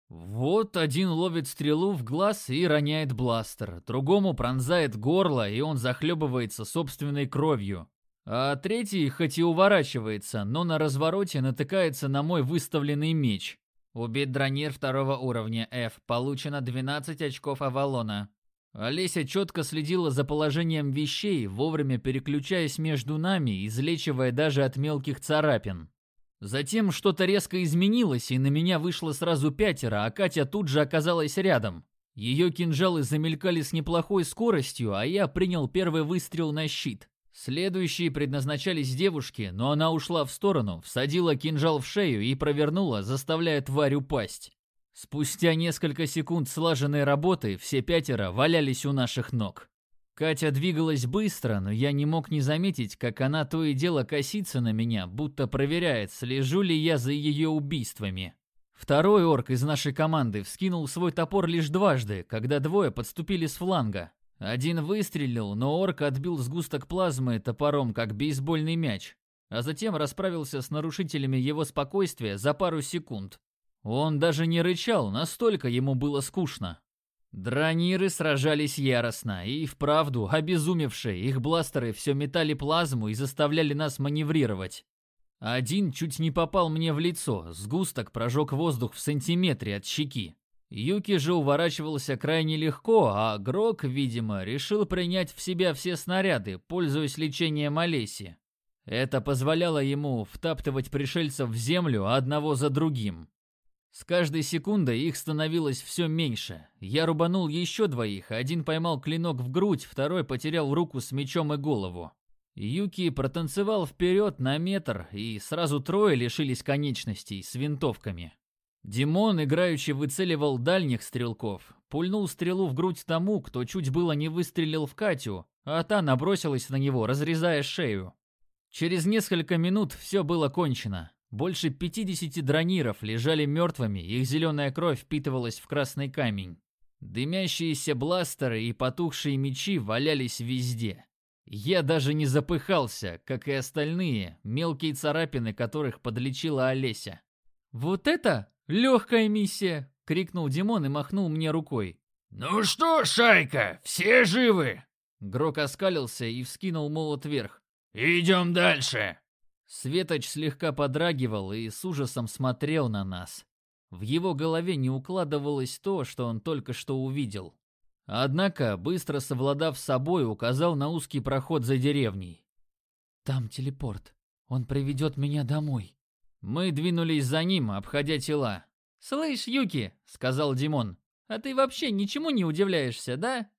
Вот один ловит стрелу в глаз и роняет бластер, другому пронзает горло, и он захлебывается собственной кровью. А третий хоть и уворачивается, но на развороте натыкается на мой выставленный меч. Убит дронир второго уровня F, получено 12 очков Авалона. Олеся четко следила за положением вещей, вовремя переключаясь между нами, излечивая даже от мелких царапин. Затем что-то резко изменилось, и на меня вышло сразу пятеро, а Катя тут же оказалась рядом. Ее кинжалы замелькали с неплохой скоростью, а я принял первый выстрел на щит. Следующие предназначались девушке, но она ушла в сторону, всадила кинжал в шею и провернула, заставляя тварь упасть. Спустя несколько секунд слаженной работы все пятеро валялись у наших ног. Катя двигалась быстро, но я не мог не заметить, как она то и дело косится на меня, будто проверяет, слежу ли я за ее убийствами. Второй орк из нашей команды вскинул свой топор лишь дважды, когда двое подступили с фланга. Один выстрелил, но орк отбил сгусток плазмы топором, как бейсбольный мяч, а затем расправился с нарушителями его спокойствия за пару секунд. Он даже не рычал, настолько ему было скучно. Драниры сражались яростно, и вправду, обезумевшие, их бластеры все метали плазму и заставляли нас маневрировать. Один чуть не попал мне в лицо, сгусток прожег воздух в сантиметре от щеки. Юки же уворачивался крайне легко, а Грок, видимо, решил принять в себя все снаряды, пользуясь лечением Олеси. Это позволяло ему втаптывать пришельцев в землю одного за другим. С каждой секундой их становилось все меньше. Я рубанул еще двоих, один поймал клинок в грудь, второй потерял руку с мечом и голову. Юки протанцевал вперед на метр, и сразу трое лишились конечностей с винтовками. Димон, играючи, выцеливал дальних стрелков, пульнул стрелу в грудь тому, кто чуть было не выстрелил в Катю, а та набросилась на него, разрезая шею. Через несколько минут все было кончено. Больше 50 дрониров лежали мертвыми, их зеленая кровь впитывалась в красный камень. Дымящиеся бластеры и потухшие мечи валялись везде. Я даже не запыхался, как и остальные, мелкие царапины которых подлечила Олеся. «Вот это легкая миссия!» — крикнул Димон и махнул мне рукой. «Ну что, шайка, все живы?» Грок оскалился и вскинул молот вверх. «Идем дальше!» Светоч слегка подрагивал и с ужасом смотрел на нас. В его голове не укладывалось то, что он только что увидел. Однако, быстро совладав с собой, указал на узкий проход за деревней. «Там телепорт. Он приведет меня домой». Мы двинулись за ним, обходя тела. «Слышь, Юки», — сказал Димон, — «а ты вообще ничему не удивляешься, да?»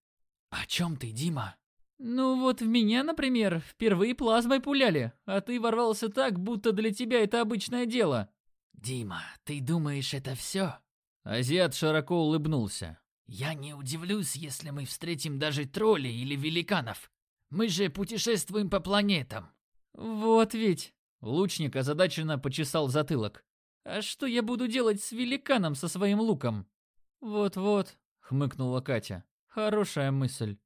«О чем ты, Дима?» Ну вот в меня, например, впервые плазмой пуляли, а ты ворвался так, будто для тебя это обычное дело. Дима, ты думаешь, это все? Азиат широко улыбнулся. Я не удивлюсь, если мы встретим даже троллей или великанов. Мы же путешествуем по планетам. Вот ведь. Лучник озадаченно почесал затылок. А что я буду делать с великаном со своим луком? Вот-вот, хмыкнула Катя. Хорошая мысль.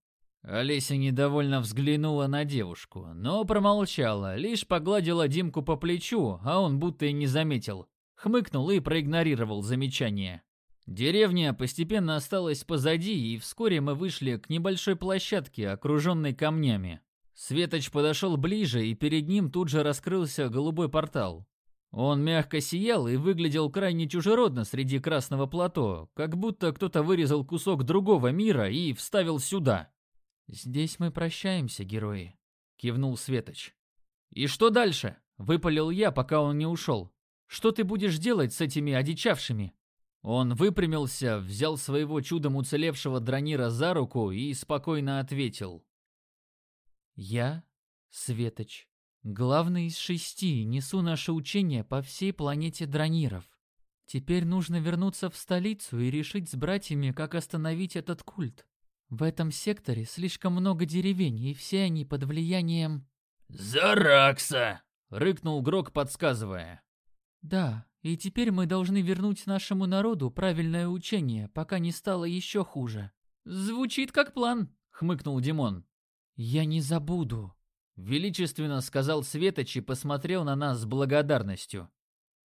Олеся недовольно взглянула на девушку, но промолчала, лишь погладила Димку по плечу, а он будто и не заметил. Хмыкнул и проигнорировал замечание. Деревня постепенно осталась позади, и вскоре мы вышли к небольшой площадке, окруженной камнями. Светоч подошел ближе, и перед ним тут же раскрылся голубой портал. Он мягко сиял и выглядел крайне чужеродно среди красного плато, как будто кто-то вырезал кусок другого мира и вставил сюда. «Здесь мы прощаемся, герои», — кивнул Светоч. «И что дальше?» — выпалил я, пока он не ушел. «Что ты будешь делать с этими одичавшими?» Он выпрямился, взял своего чудом уцелевшего дронира за руку и спокойно ответил. «Я, Светоч, главный из шести, несу наше учение по всей планете дрониров. Теперь нужно вернуться в столицу и решить с братьями, как остановить этот культ. В этом секторе слишком много деревень, и все они под влиянием... «Заракса!» — рыкнул Грок, подсказывая. «Да, и теперь мы должны вернуть нашему народу правильное учение, пока не стало еще хуже». «Звучит как план», — хмыкнул Димон. «Я не забуду», — величественно сказал Светоч и посмотрел на нас с благодарностью.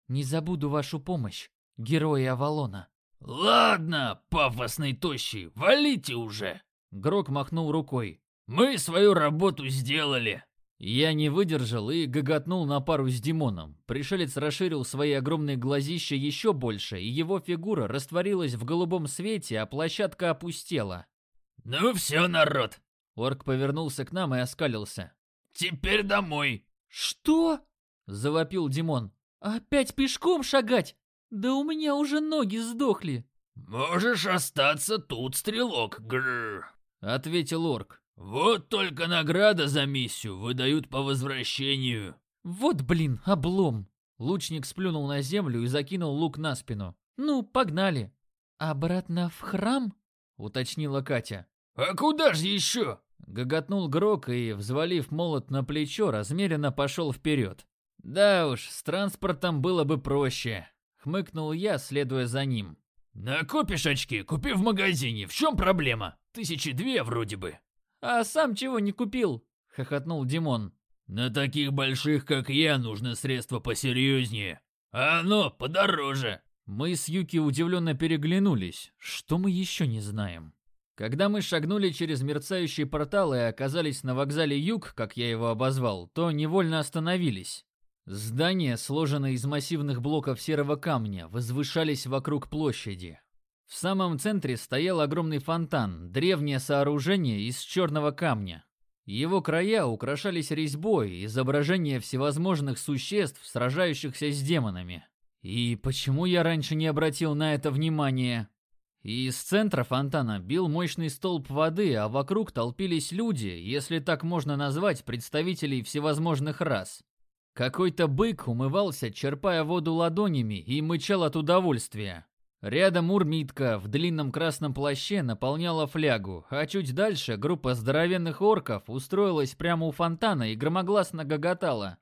«Не забуду вашу помощь, герои Авалона». «Ладно, пафосный тощий, валите уже!» Грок махнул рукой. «Мы свою работу сделали!» Я не выдержал и гоготнул на пару с Димоном. Пришелец расширил свои огромные глазища еще больше, и его фигура растворилась в голубом свете, а площадка опустела. «Ну все, народ!» Орк повернулся к нам и оскалился. «Теперь домой!» «Что?» — завопил Димон. «Опять пешком шагать? Да у меня уже ноги сдохли!» «Можешь остаться тут, стрелок, грррр!» — ответил орк. «Вот только награда за миссию выдают по возвращению». «Вот, блин, облом!» Лучник сплюнул на землю и закинул лук на спину. «Ну, погнали!» «Обратно в храм?» — уточнила Катя. «А куда же еще?» Гоготнул Грок и, взвалив молот на плечо, размеренно пошел вперед. «Да уж, с транспортом было бы проще», — хмыкнул я, следуя за ним. «Накопишь очки, купи в магазине, в чем проблема? Тысячи две вроде бы». «А сам чего не купил?» — хохотнул Димон. «На таких больших, как я, нужно средства посерьезнее. А оно подороже». Мы с Юки удивленно переглянулись. Что мы еще не знаем? Когда мы шагнули через мерцающие порталы и оказались на вокзале Юг, как я его обозвал, то невольно остановились. Здания, сложенные из массивных блоков серого камня, возвышались вокруг площади. В самом центре стоял огромный фонтан, древнее сооружение из черного камня. Его края украшались резьбой, изображение всевозможных существ, сражающихся с демонами. И почему я раньше не обратил на это внимания? из центра фонтана бил мощный столб воды, а вокруг толпились люди, если так можно назвать представителей всевозможных рас. Какой-то бык умывался, черпая воду ладонями, и мычал от удовольствия. Рядом урмитка в длинном красном плаще наполняла флягу, а чуть дальше группа здоровенных орков устроилась прямо у фонтана и громогласно гоготала.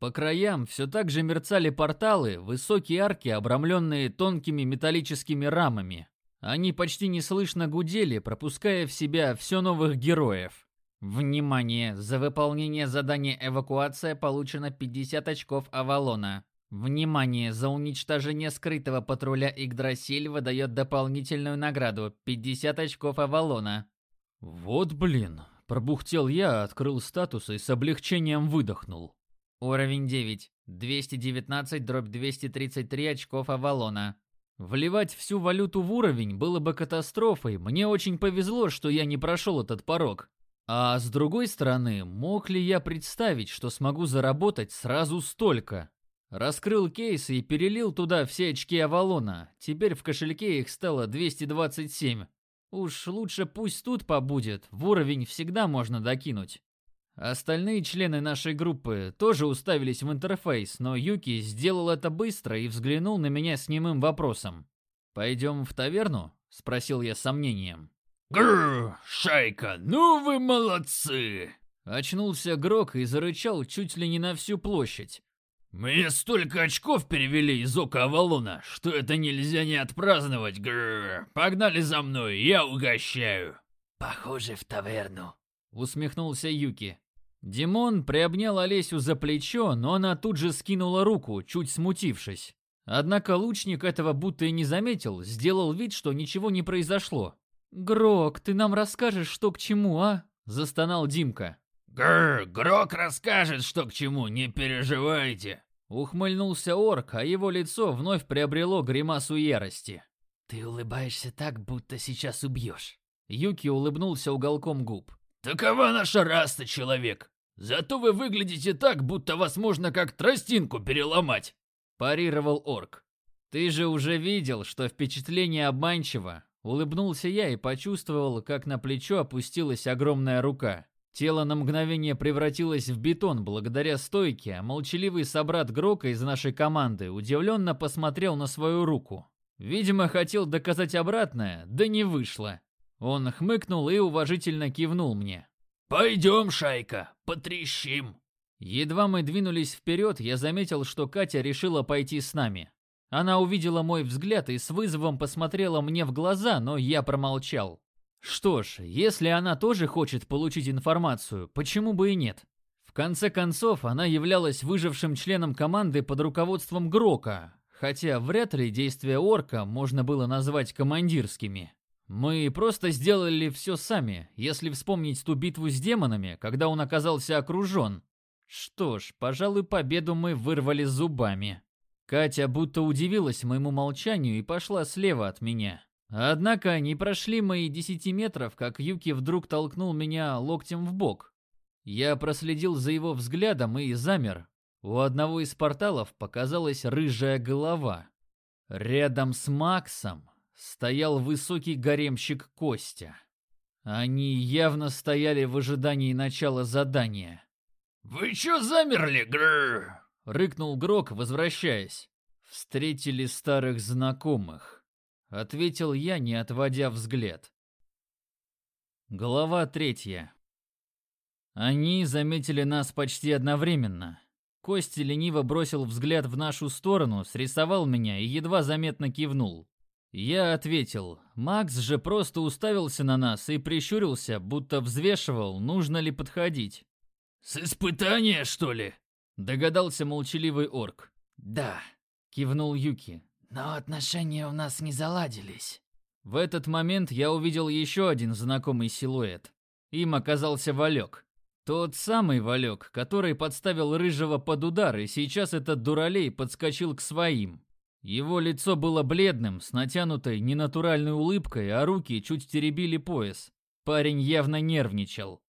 По краям все так же мерцали порталы, высокие арки, обрамленные тонкими металлическими рамами. Они почти неслышно гудели, пропуская в себя все новых героев. Внимание! За выполнение задания эвакуация получено 50 очков Авалона. Внимание! За уничтожение скрытого патруля Игдрасиль выдает дополнительную награду 50 очков Авалона. Вот блин, пробухтел я, открыл статус и с облегчением выдохнул. Уровень 9. 219 дробь 233 очков Авалона. Вливать всю валюту в уровень было бы катастрофой. Мне очень повезло, что я не прошел этот порог. А с другой стороны, мог ли я представить, что смогу заработать сразу столько? Раскрыл кейс и перелил туда все очки Авалона. Теперь в кошельке их стало 227. Уж лучше пусть тут побудет, в уровень всегда можно докинуть. Остальные члены нашей группы тоже уставились в интерфейс, но Юки сделал это быстро и взглянул на меня с немым вопросом. «Пойдем в таверну?» — спросил я с сомнением. Гррр, шайка, ну вы молодцы! Очнулся Грок и зарычал чуть ли не на всю площадь. Мне столько очков перевели из Ока Авалона, что это нельзя не отпраздновать, гррр. Погнали за мной, я угощаю. Похоже в таверну. Усмехнулся Юки. Димон приобнял Олесю за плечо, но она тут же скинула руку, чуть смутившись. Однако лучник этого будто и не заметил, сделал вид, что ничего не произошло. «Грок, ты нам расскажешь, что к чему, а?» – застонал Димка. Гррр, Грок расскажет, что к чему, не переживайте. Ухмыльнулся орк, а его лицо вновь приобрело гримасу ярости. Ты улыбаешься так, будто сейчас убьешь. Юки улыбнулся уголком губ. Такова наша раста, человек. Зато вы выглядите так, будто вас можно как тростинку переломать. Парировал орк. Ты же уже видел, что впечатление обманчиво. Улыбнулся я и почувствовал, как на плечо опустилась огромная рука. Тело на мгновение превратилось в бетон благодаря стойке, а молчаливый собрат Грока из нашей команды удивленно посмотрел на свою руку. Видимо, хотел доказать обратное, да не вышло. Он хмыкнул и уважительно кивнул мне. «Пойдем, шайка, потрещим!» Едва мы двинулись вперед, я заметил, что Катя решила пойти с нами. Она увидела мой взгляд и с вызовом посмотрела мне в глаза, но я промолчал. Что ж, если она тоже хочет получить информацию, почему бы и нет? В конце концов, она являлась выжившим членом команды под руководством Грока, хотя вряд ли действия орка можно было назвать командирскими. Мы просто сделали все сами, если вспомнить ту битву с демонами, когда он оказался окружен. Что ж, пожалуй, победу мы вырвали зубами. Катя будто удивилась моему молчанию и пошла слева от меня. Однако не прошли мои десяти метров, как Юки вдруг толкнул меня локтем в бок. Я проследил за его взглядом и замер. У одного из порталов показалась рыжая голова. Рядом с Максом стоял высокий гаремщик Костя. Они явно стояли в ожидании начала задания. «Вы чё замерли, грррр?» — рыкнул Грок, возвращаясь. «Встретили старых знакомых» ответил я, не отводя взгляд. Глава третья. Они заметили нас почти одновременно. Костя лениво бросил взгляд в нашу сторону, срисовал меня и едва заметно кивнул. Я ответил. Макс же просто уставился на нас и прищурился, будто взвешивал, нужно ли подходить. «С испытания, что ли?» Догадался молчаливый орк. «Да», — кивнул Юки. Но отношения у нас не заладились. В этот момент я увидел еще один знакомый силуэт. Им оказался Валек. Тот самый Валек, который подставил Рыжего под удар, и сейчас этот дуралей подскочил к своим. Его лицо было бледным, с натянутой ненатуральной улыбкой, а руки чуть теребили пояс. Парень явно нервничал.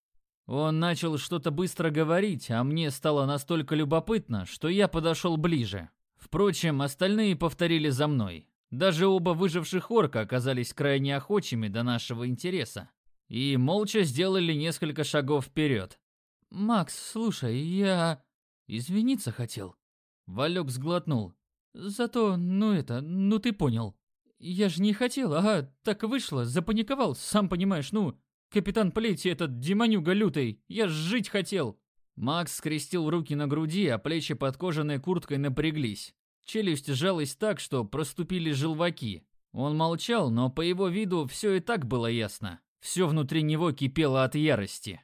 Он начал что-то быстро говорить, а мне стало настолько любопытно, что я подошел ближе. Впрочем, остальные повторили за мной. Даже оба выживших орка оказались крайне охочими до нашего интереса и молча сделали несколько шагов вперед. «Макс, слушай, я... извиниться хотел». Валек сглотнул. «Зато, ну это, ну ты понял. Я же не хотел, ага, так вышло, запаниковал, сам понимаешь, ну... Капитан Плети этот демонюга лютый, я жить хотел». Макс скрестил руки на груди, а плечи под кожаной курткой напряглись. Челюсть сжалась так, что проступили желваки. Он молчал, но по его виду все и так было ясно. Все внутри него кипело от ярости.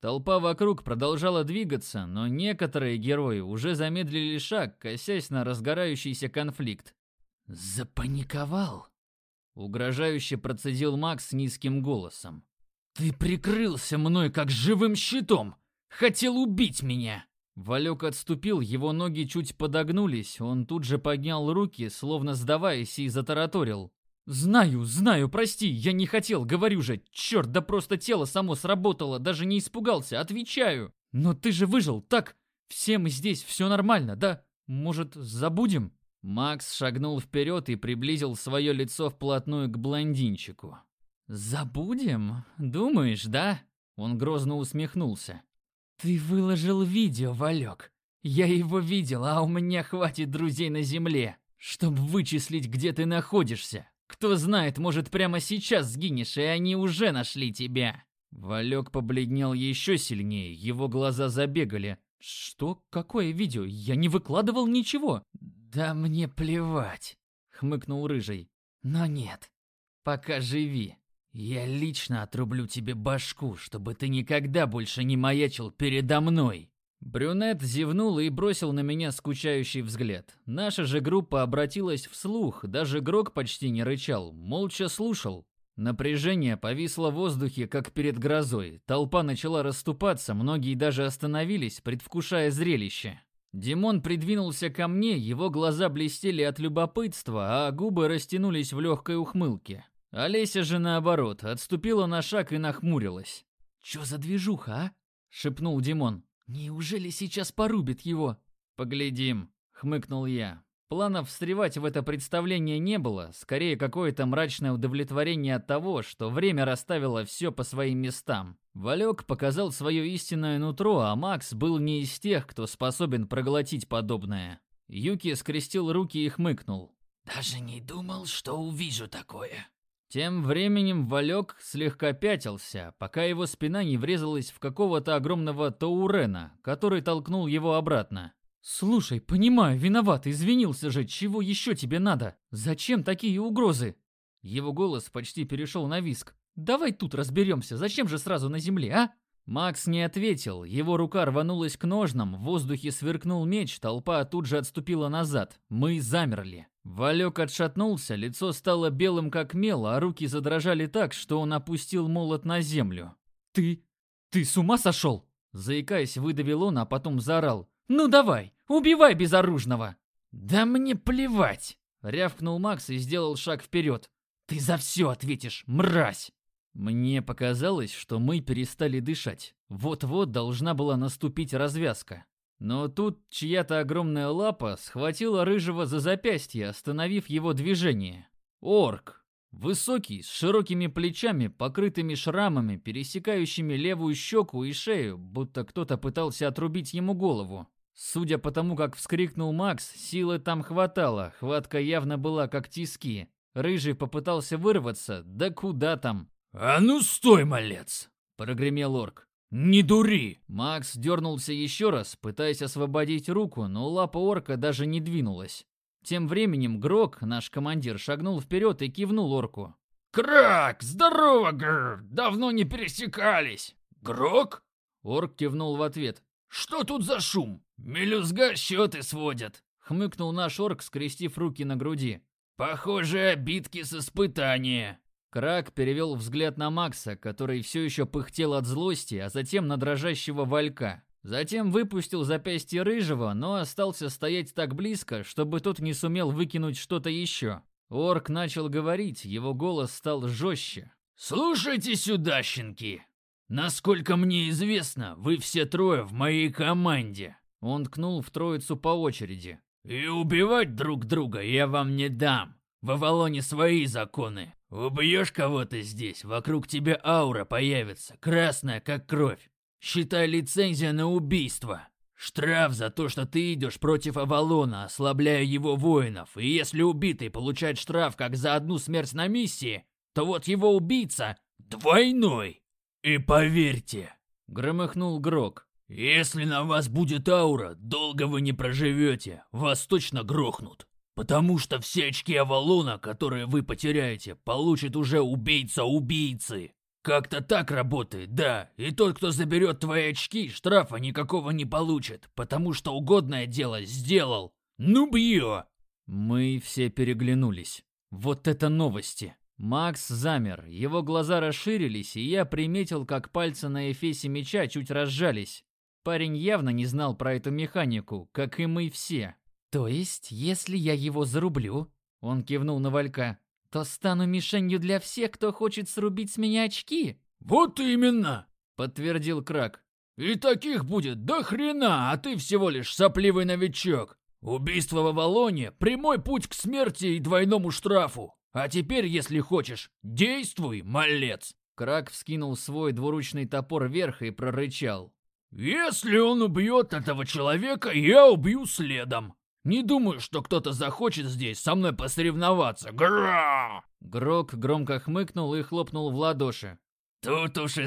Толпа вокруг продолжала двигаться, но некоторые герои уже замедлили шаг, косясь на разгорающийся конфликт. «Запаниковал?» Угрожающе процедил Макс низким голосом. «Ты прикрылся мной как живым щитом! Хотел убить меня!» Валек отступил, его ноги чуть подогнулись, он тут же поднял руки, словно сдаваясь, и затараторил. «Знаю, знаю, прости, я не хотел, говорю же, черт, да просто тело само сработало, даже не испугался, отвечаю. Но ты же выжил, так? Все мы здесь, все нормально, да? Может, забудем?» Макс шагнул вперед и приблизил свое лицо вплотную к блондинчику. Забудем? Думаешь, да? Он грозно усмехнулся. Ты выложил видео, Валек. Я его видел, а у меня хватит друзей на земле, чтобы вычислить, где ты находишься. Кто знает, может, прямо сейчас сгинешь, и они уже нашли тебя. Валек побледнел еще сильнее, его глаза забегали. Что? Какое видео? Я не выкладывал ничего. Да мне плевать, хмыкнул рыжий. Но нет. Пока живи. Я лично отрублю тебе башку, чтобы ты никогда больше не маячил передо мной. Брюнет зевнул и бросил на меня скучающий взгляд. Наша же группа обратилась вслух, даже Грок почти не рычал, молча слушал. Напряжение повисло в воздухе, как перед грозой. Толпа начала расступаться, многие даже остановились, предвкушая зрелище. Димон придвинулся ко мне, его глаза блестели от любопытства, а губы растянулись в легкой ухмылке. Олеся же, наоборот, отступила на шаг и нахмурилась. «Чё за движуха, а?» — шепнул Димон. «Неужели сейчас порубит его?» «Поглядим», — хмыкнул я. Планов встревать в это представление не было, скорее какое-то мрачное удовлетворение от того, что время расставило все по своим местам. Валек показал свое истинное нутро, а Макс был не из тех, кто способен проглотить подобное. Юки скрестил руки и хмыкнул. «Даже не думал, что увижу такое». Тем временем Валек слегка пятился, пока его спина не врезалась в какого-то огромного Таурена, который толкнул его обратно. «Слушай, понимаю, виноват, извинился же, чего еще тебе надо? Зачем такие угрозы?» Его голос почти перешел на виск. «Давай тут разберемся, зачем же сразу на земле, а?» Макс не ответил, его рука рванулась к ножнам, в воздухе сверкнул меч, толпа тут же отступила назад. Мы замерли. Валек отшатнулся, лицо стало белым как мел, а руки задрожали так, что он опустил молот на землю. «Ты... ты с ума сошел?» Заикаясь, выдавил он, а потом заорал. «Ну давай, убивай безоружного!» «Да мне плевать!» Рявкнул Макс и сделал шаг вперед. «Ты за все ответишь, мразь!» Мне показалось, что мы перестали дышать. Вот-вот должна была наступить развязка. Но тут чья-то огромная лапа схватила Рыжего за запястье, остановив его движение. Орк. Высокий, с широкими плечами, покрытыми шрамами, пересекающими левую щеку и шею, будто кто-то пытался отрубить ему голову. Судя по тому, как вскрикнул Макс, силы там хватало, хватка явно была как тиски. Рыжий попытался вырваться, да куда там. «А ну стой, малец!» – прогремел орк. «Не дури!» Макс дернулся еще раз, пытаясь освободить руку, но лапа орка даже не двинулась. Тем временем Грок, наш командир, шагнул вперед и кивнул орку. «Крак! Здорово, гр! Давно не пересекались!» «Грок?» Орк кивнул в ответ. «Что тут за шум? Мелюзга счеты сводят!» Хмыкнул наш орк, скрестив руки на груди. «Похоже, обидки с испытания!» Крак перевел взгляд на Макса, который все еще пыхтел от злости, а затем на дрожащего Валька. Затем выпустил запястье Рыжего, но остался стоять так близко, чтобы тот не сумел выкинуть что-то еще. Орк начал говорить, его голос стал жестче. «Слушайте сюда, щенки! Насколько мне известно, вы все трое в моей команде!» Он ткнул в троицу по очереди. «И убивать друг друга я вам не дам. В Авалоне свои законы. Убьешь кого-то здесь, вокруг тебя аура появится, красная, как кровь. Считай лицензия на убийство. Штраф за то, что ты идешь против Авалона, ослабляя его воинов. И если убитый получает штраф как за одну смерть на миссии, то вот его убийца двойной. И поверьте, громыхнул Грок, если на вас будет аура, долго вы не проживете, вас точно грохнут. Потому что все очки Авалона, которые вы потеряете, получит уже убийца убийцы. Как-то так работает, да. И тот, кто заберет твои очки, штрафа никакого не получит, потому что угодное дело сделал. Ну бьё! Мы все переглянулись. Вот это новости. Макс замер, его глаза расширились, и я приметил, как пальцы на эфесе меча чуть разжались. Парень явно не знал про эту механику, как и мы все. «То есть, если я его зарублю...» Он кивнул на Валька. «То стану мишенью для всех, кто хочет срубить с меня очки?» «Вот именно!» Подтвердил Крак. «И таких будет до хрена, а ты всего лишь сопливый новичок. Убийство в Авалоне – прямой путь к смерти и двойному штрафу. А теперь, если хочешь, действуй, малец!» Крак вскинул свой двуручный топор вверх и прорычал. «Если он убьет этого человека, я убью следом. Не думаю, что кто-то захочет здесь со мной посоревноваться. Гра!» Грок громко хмыкнул и хлопнул в ладоши. «Тут уж и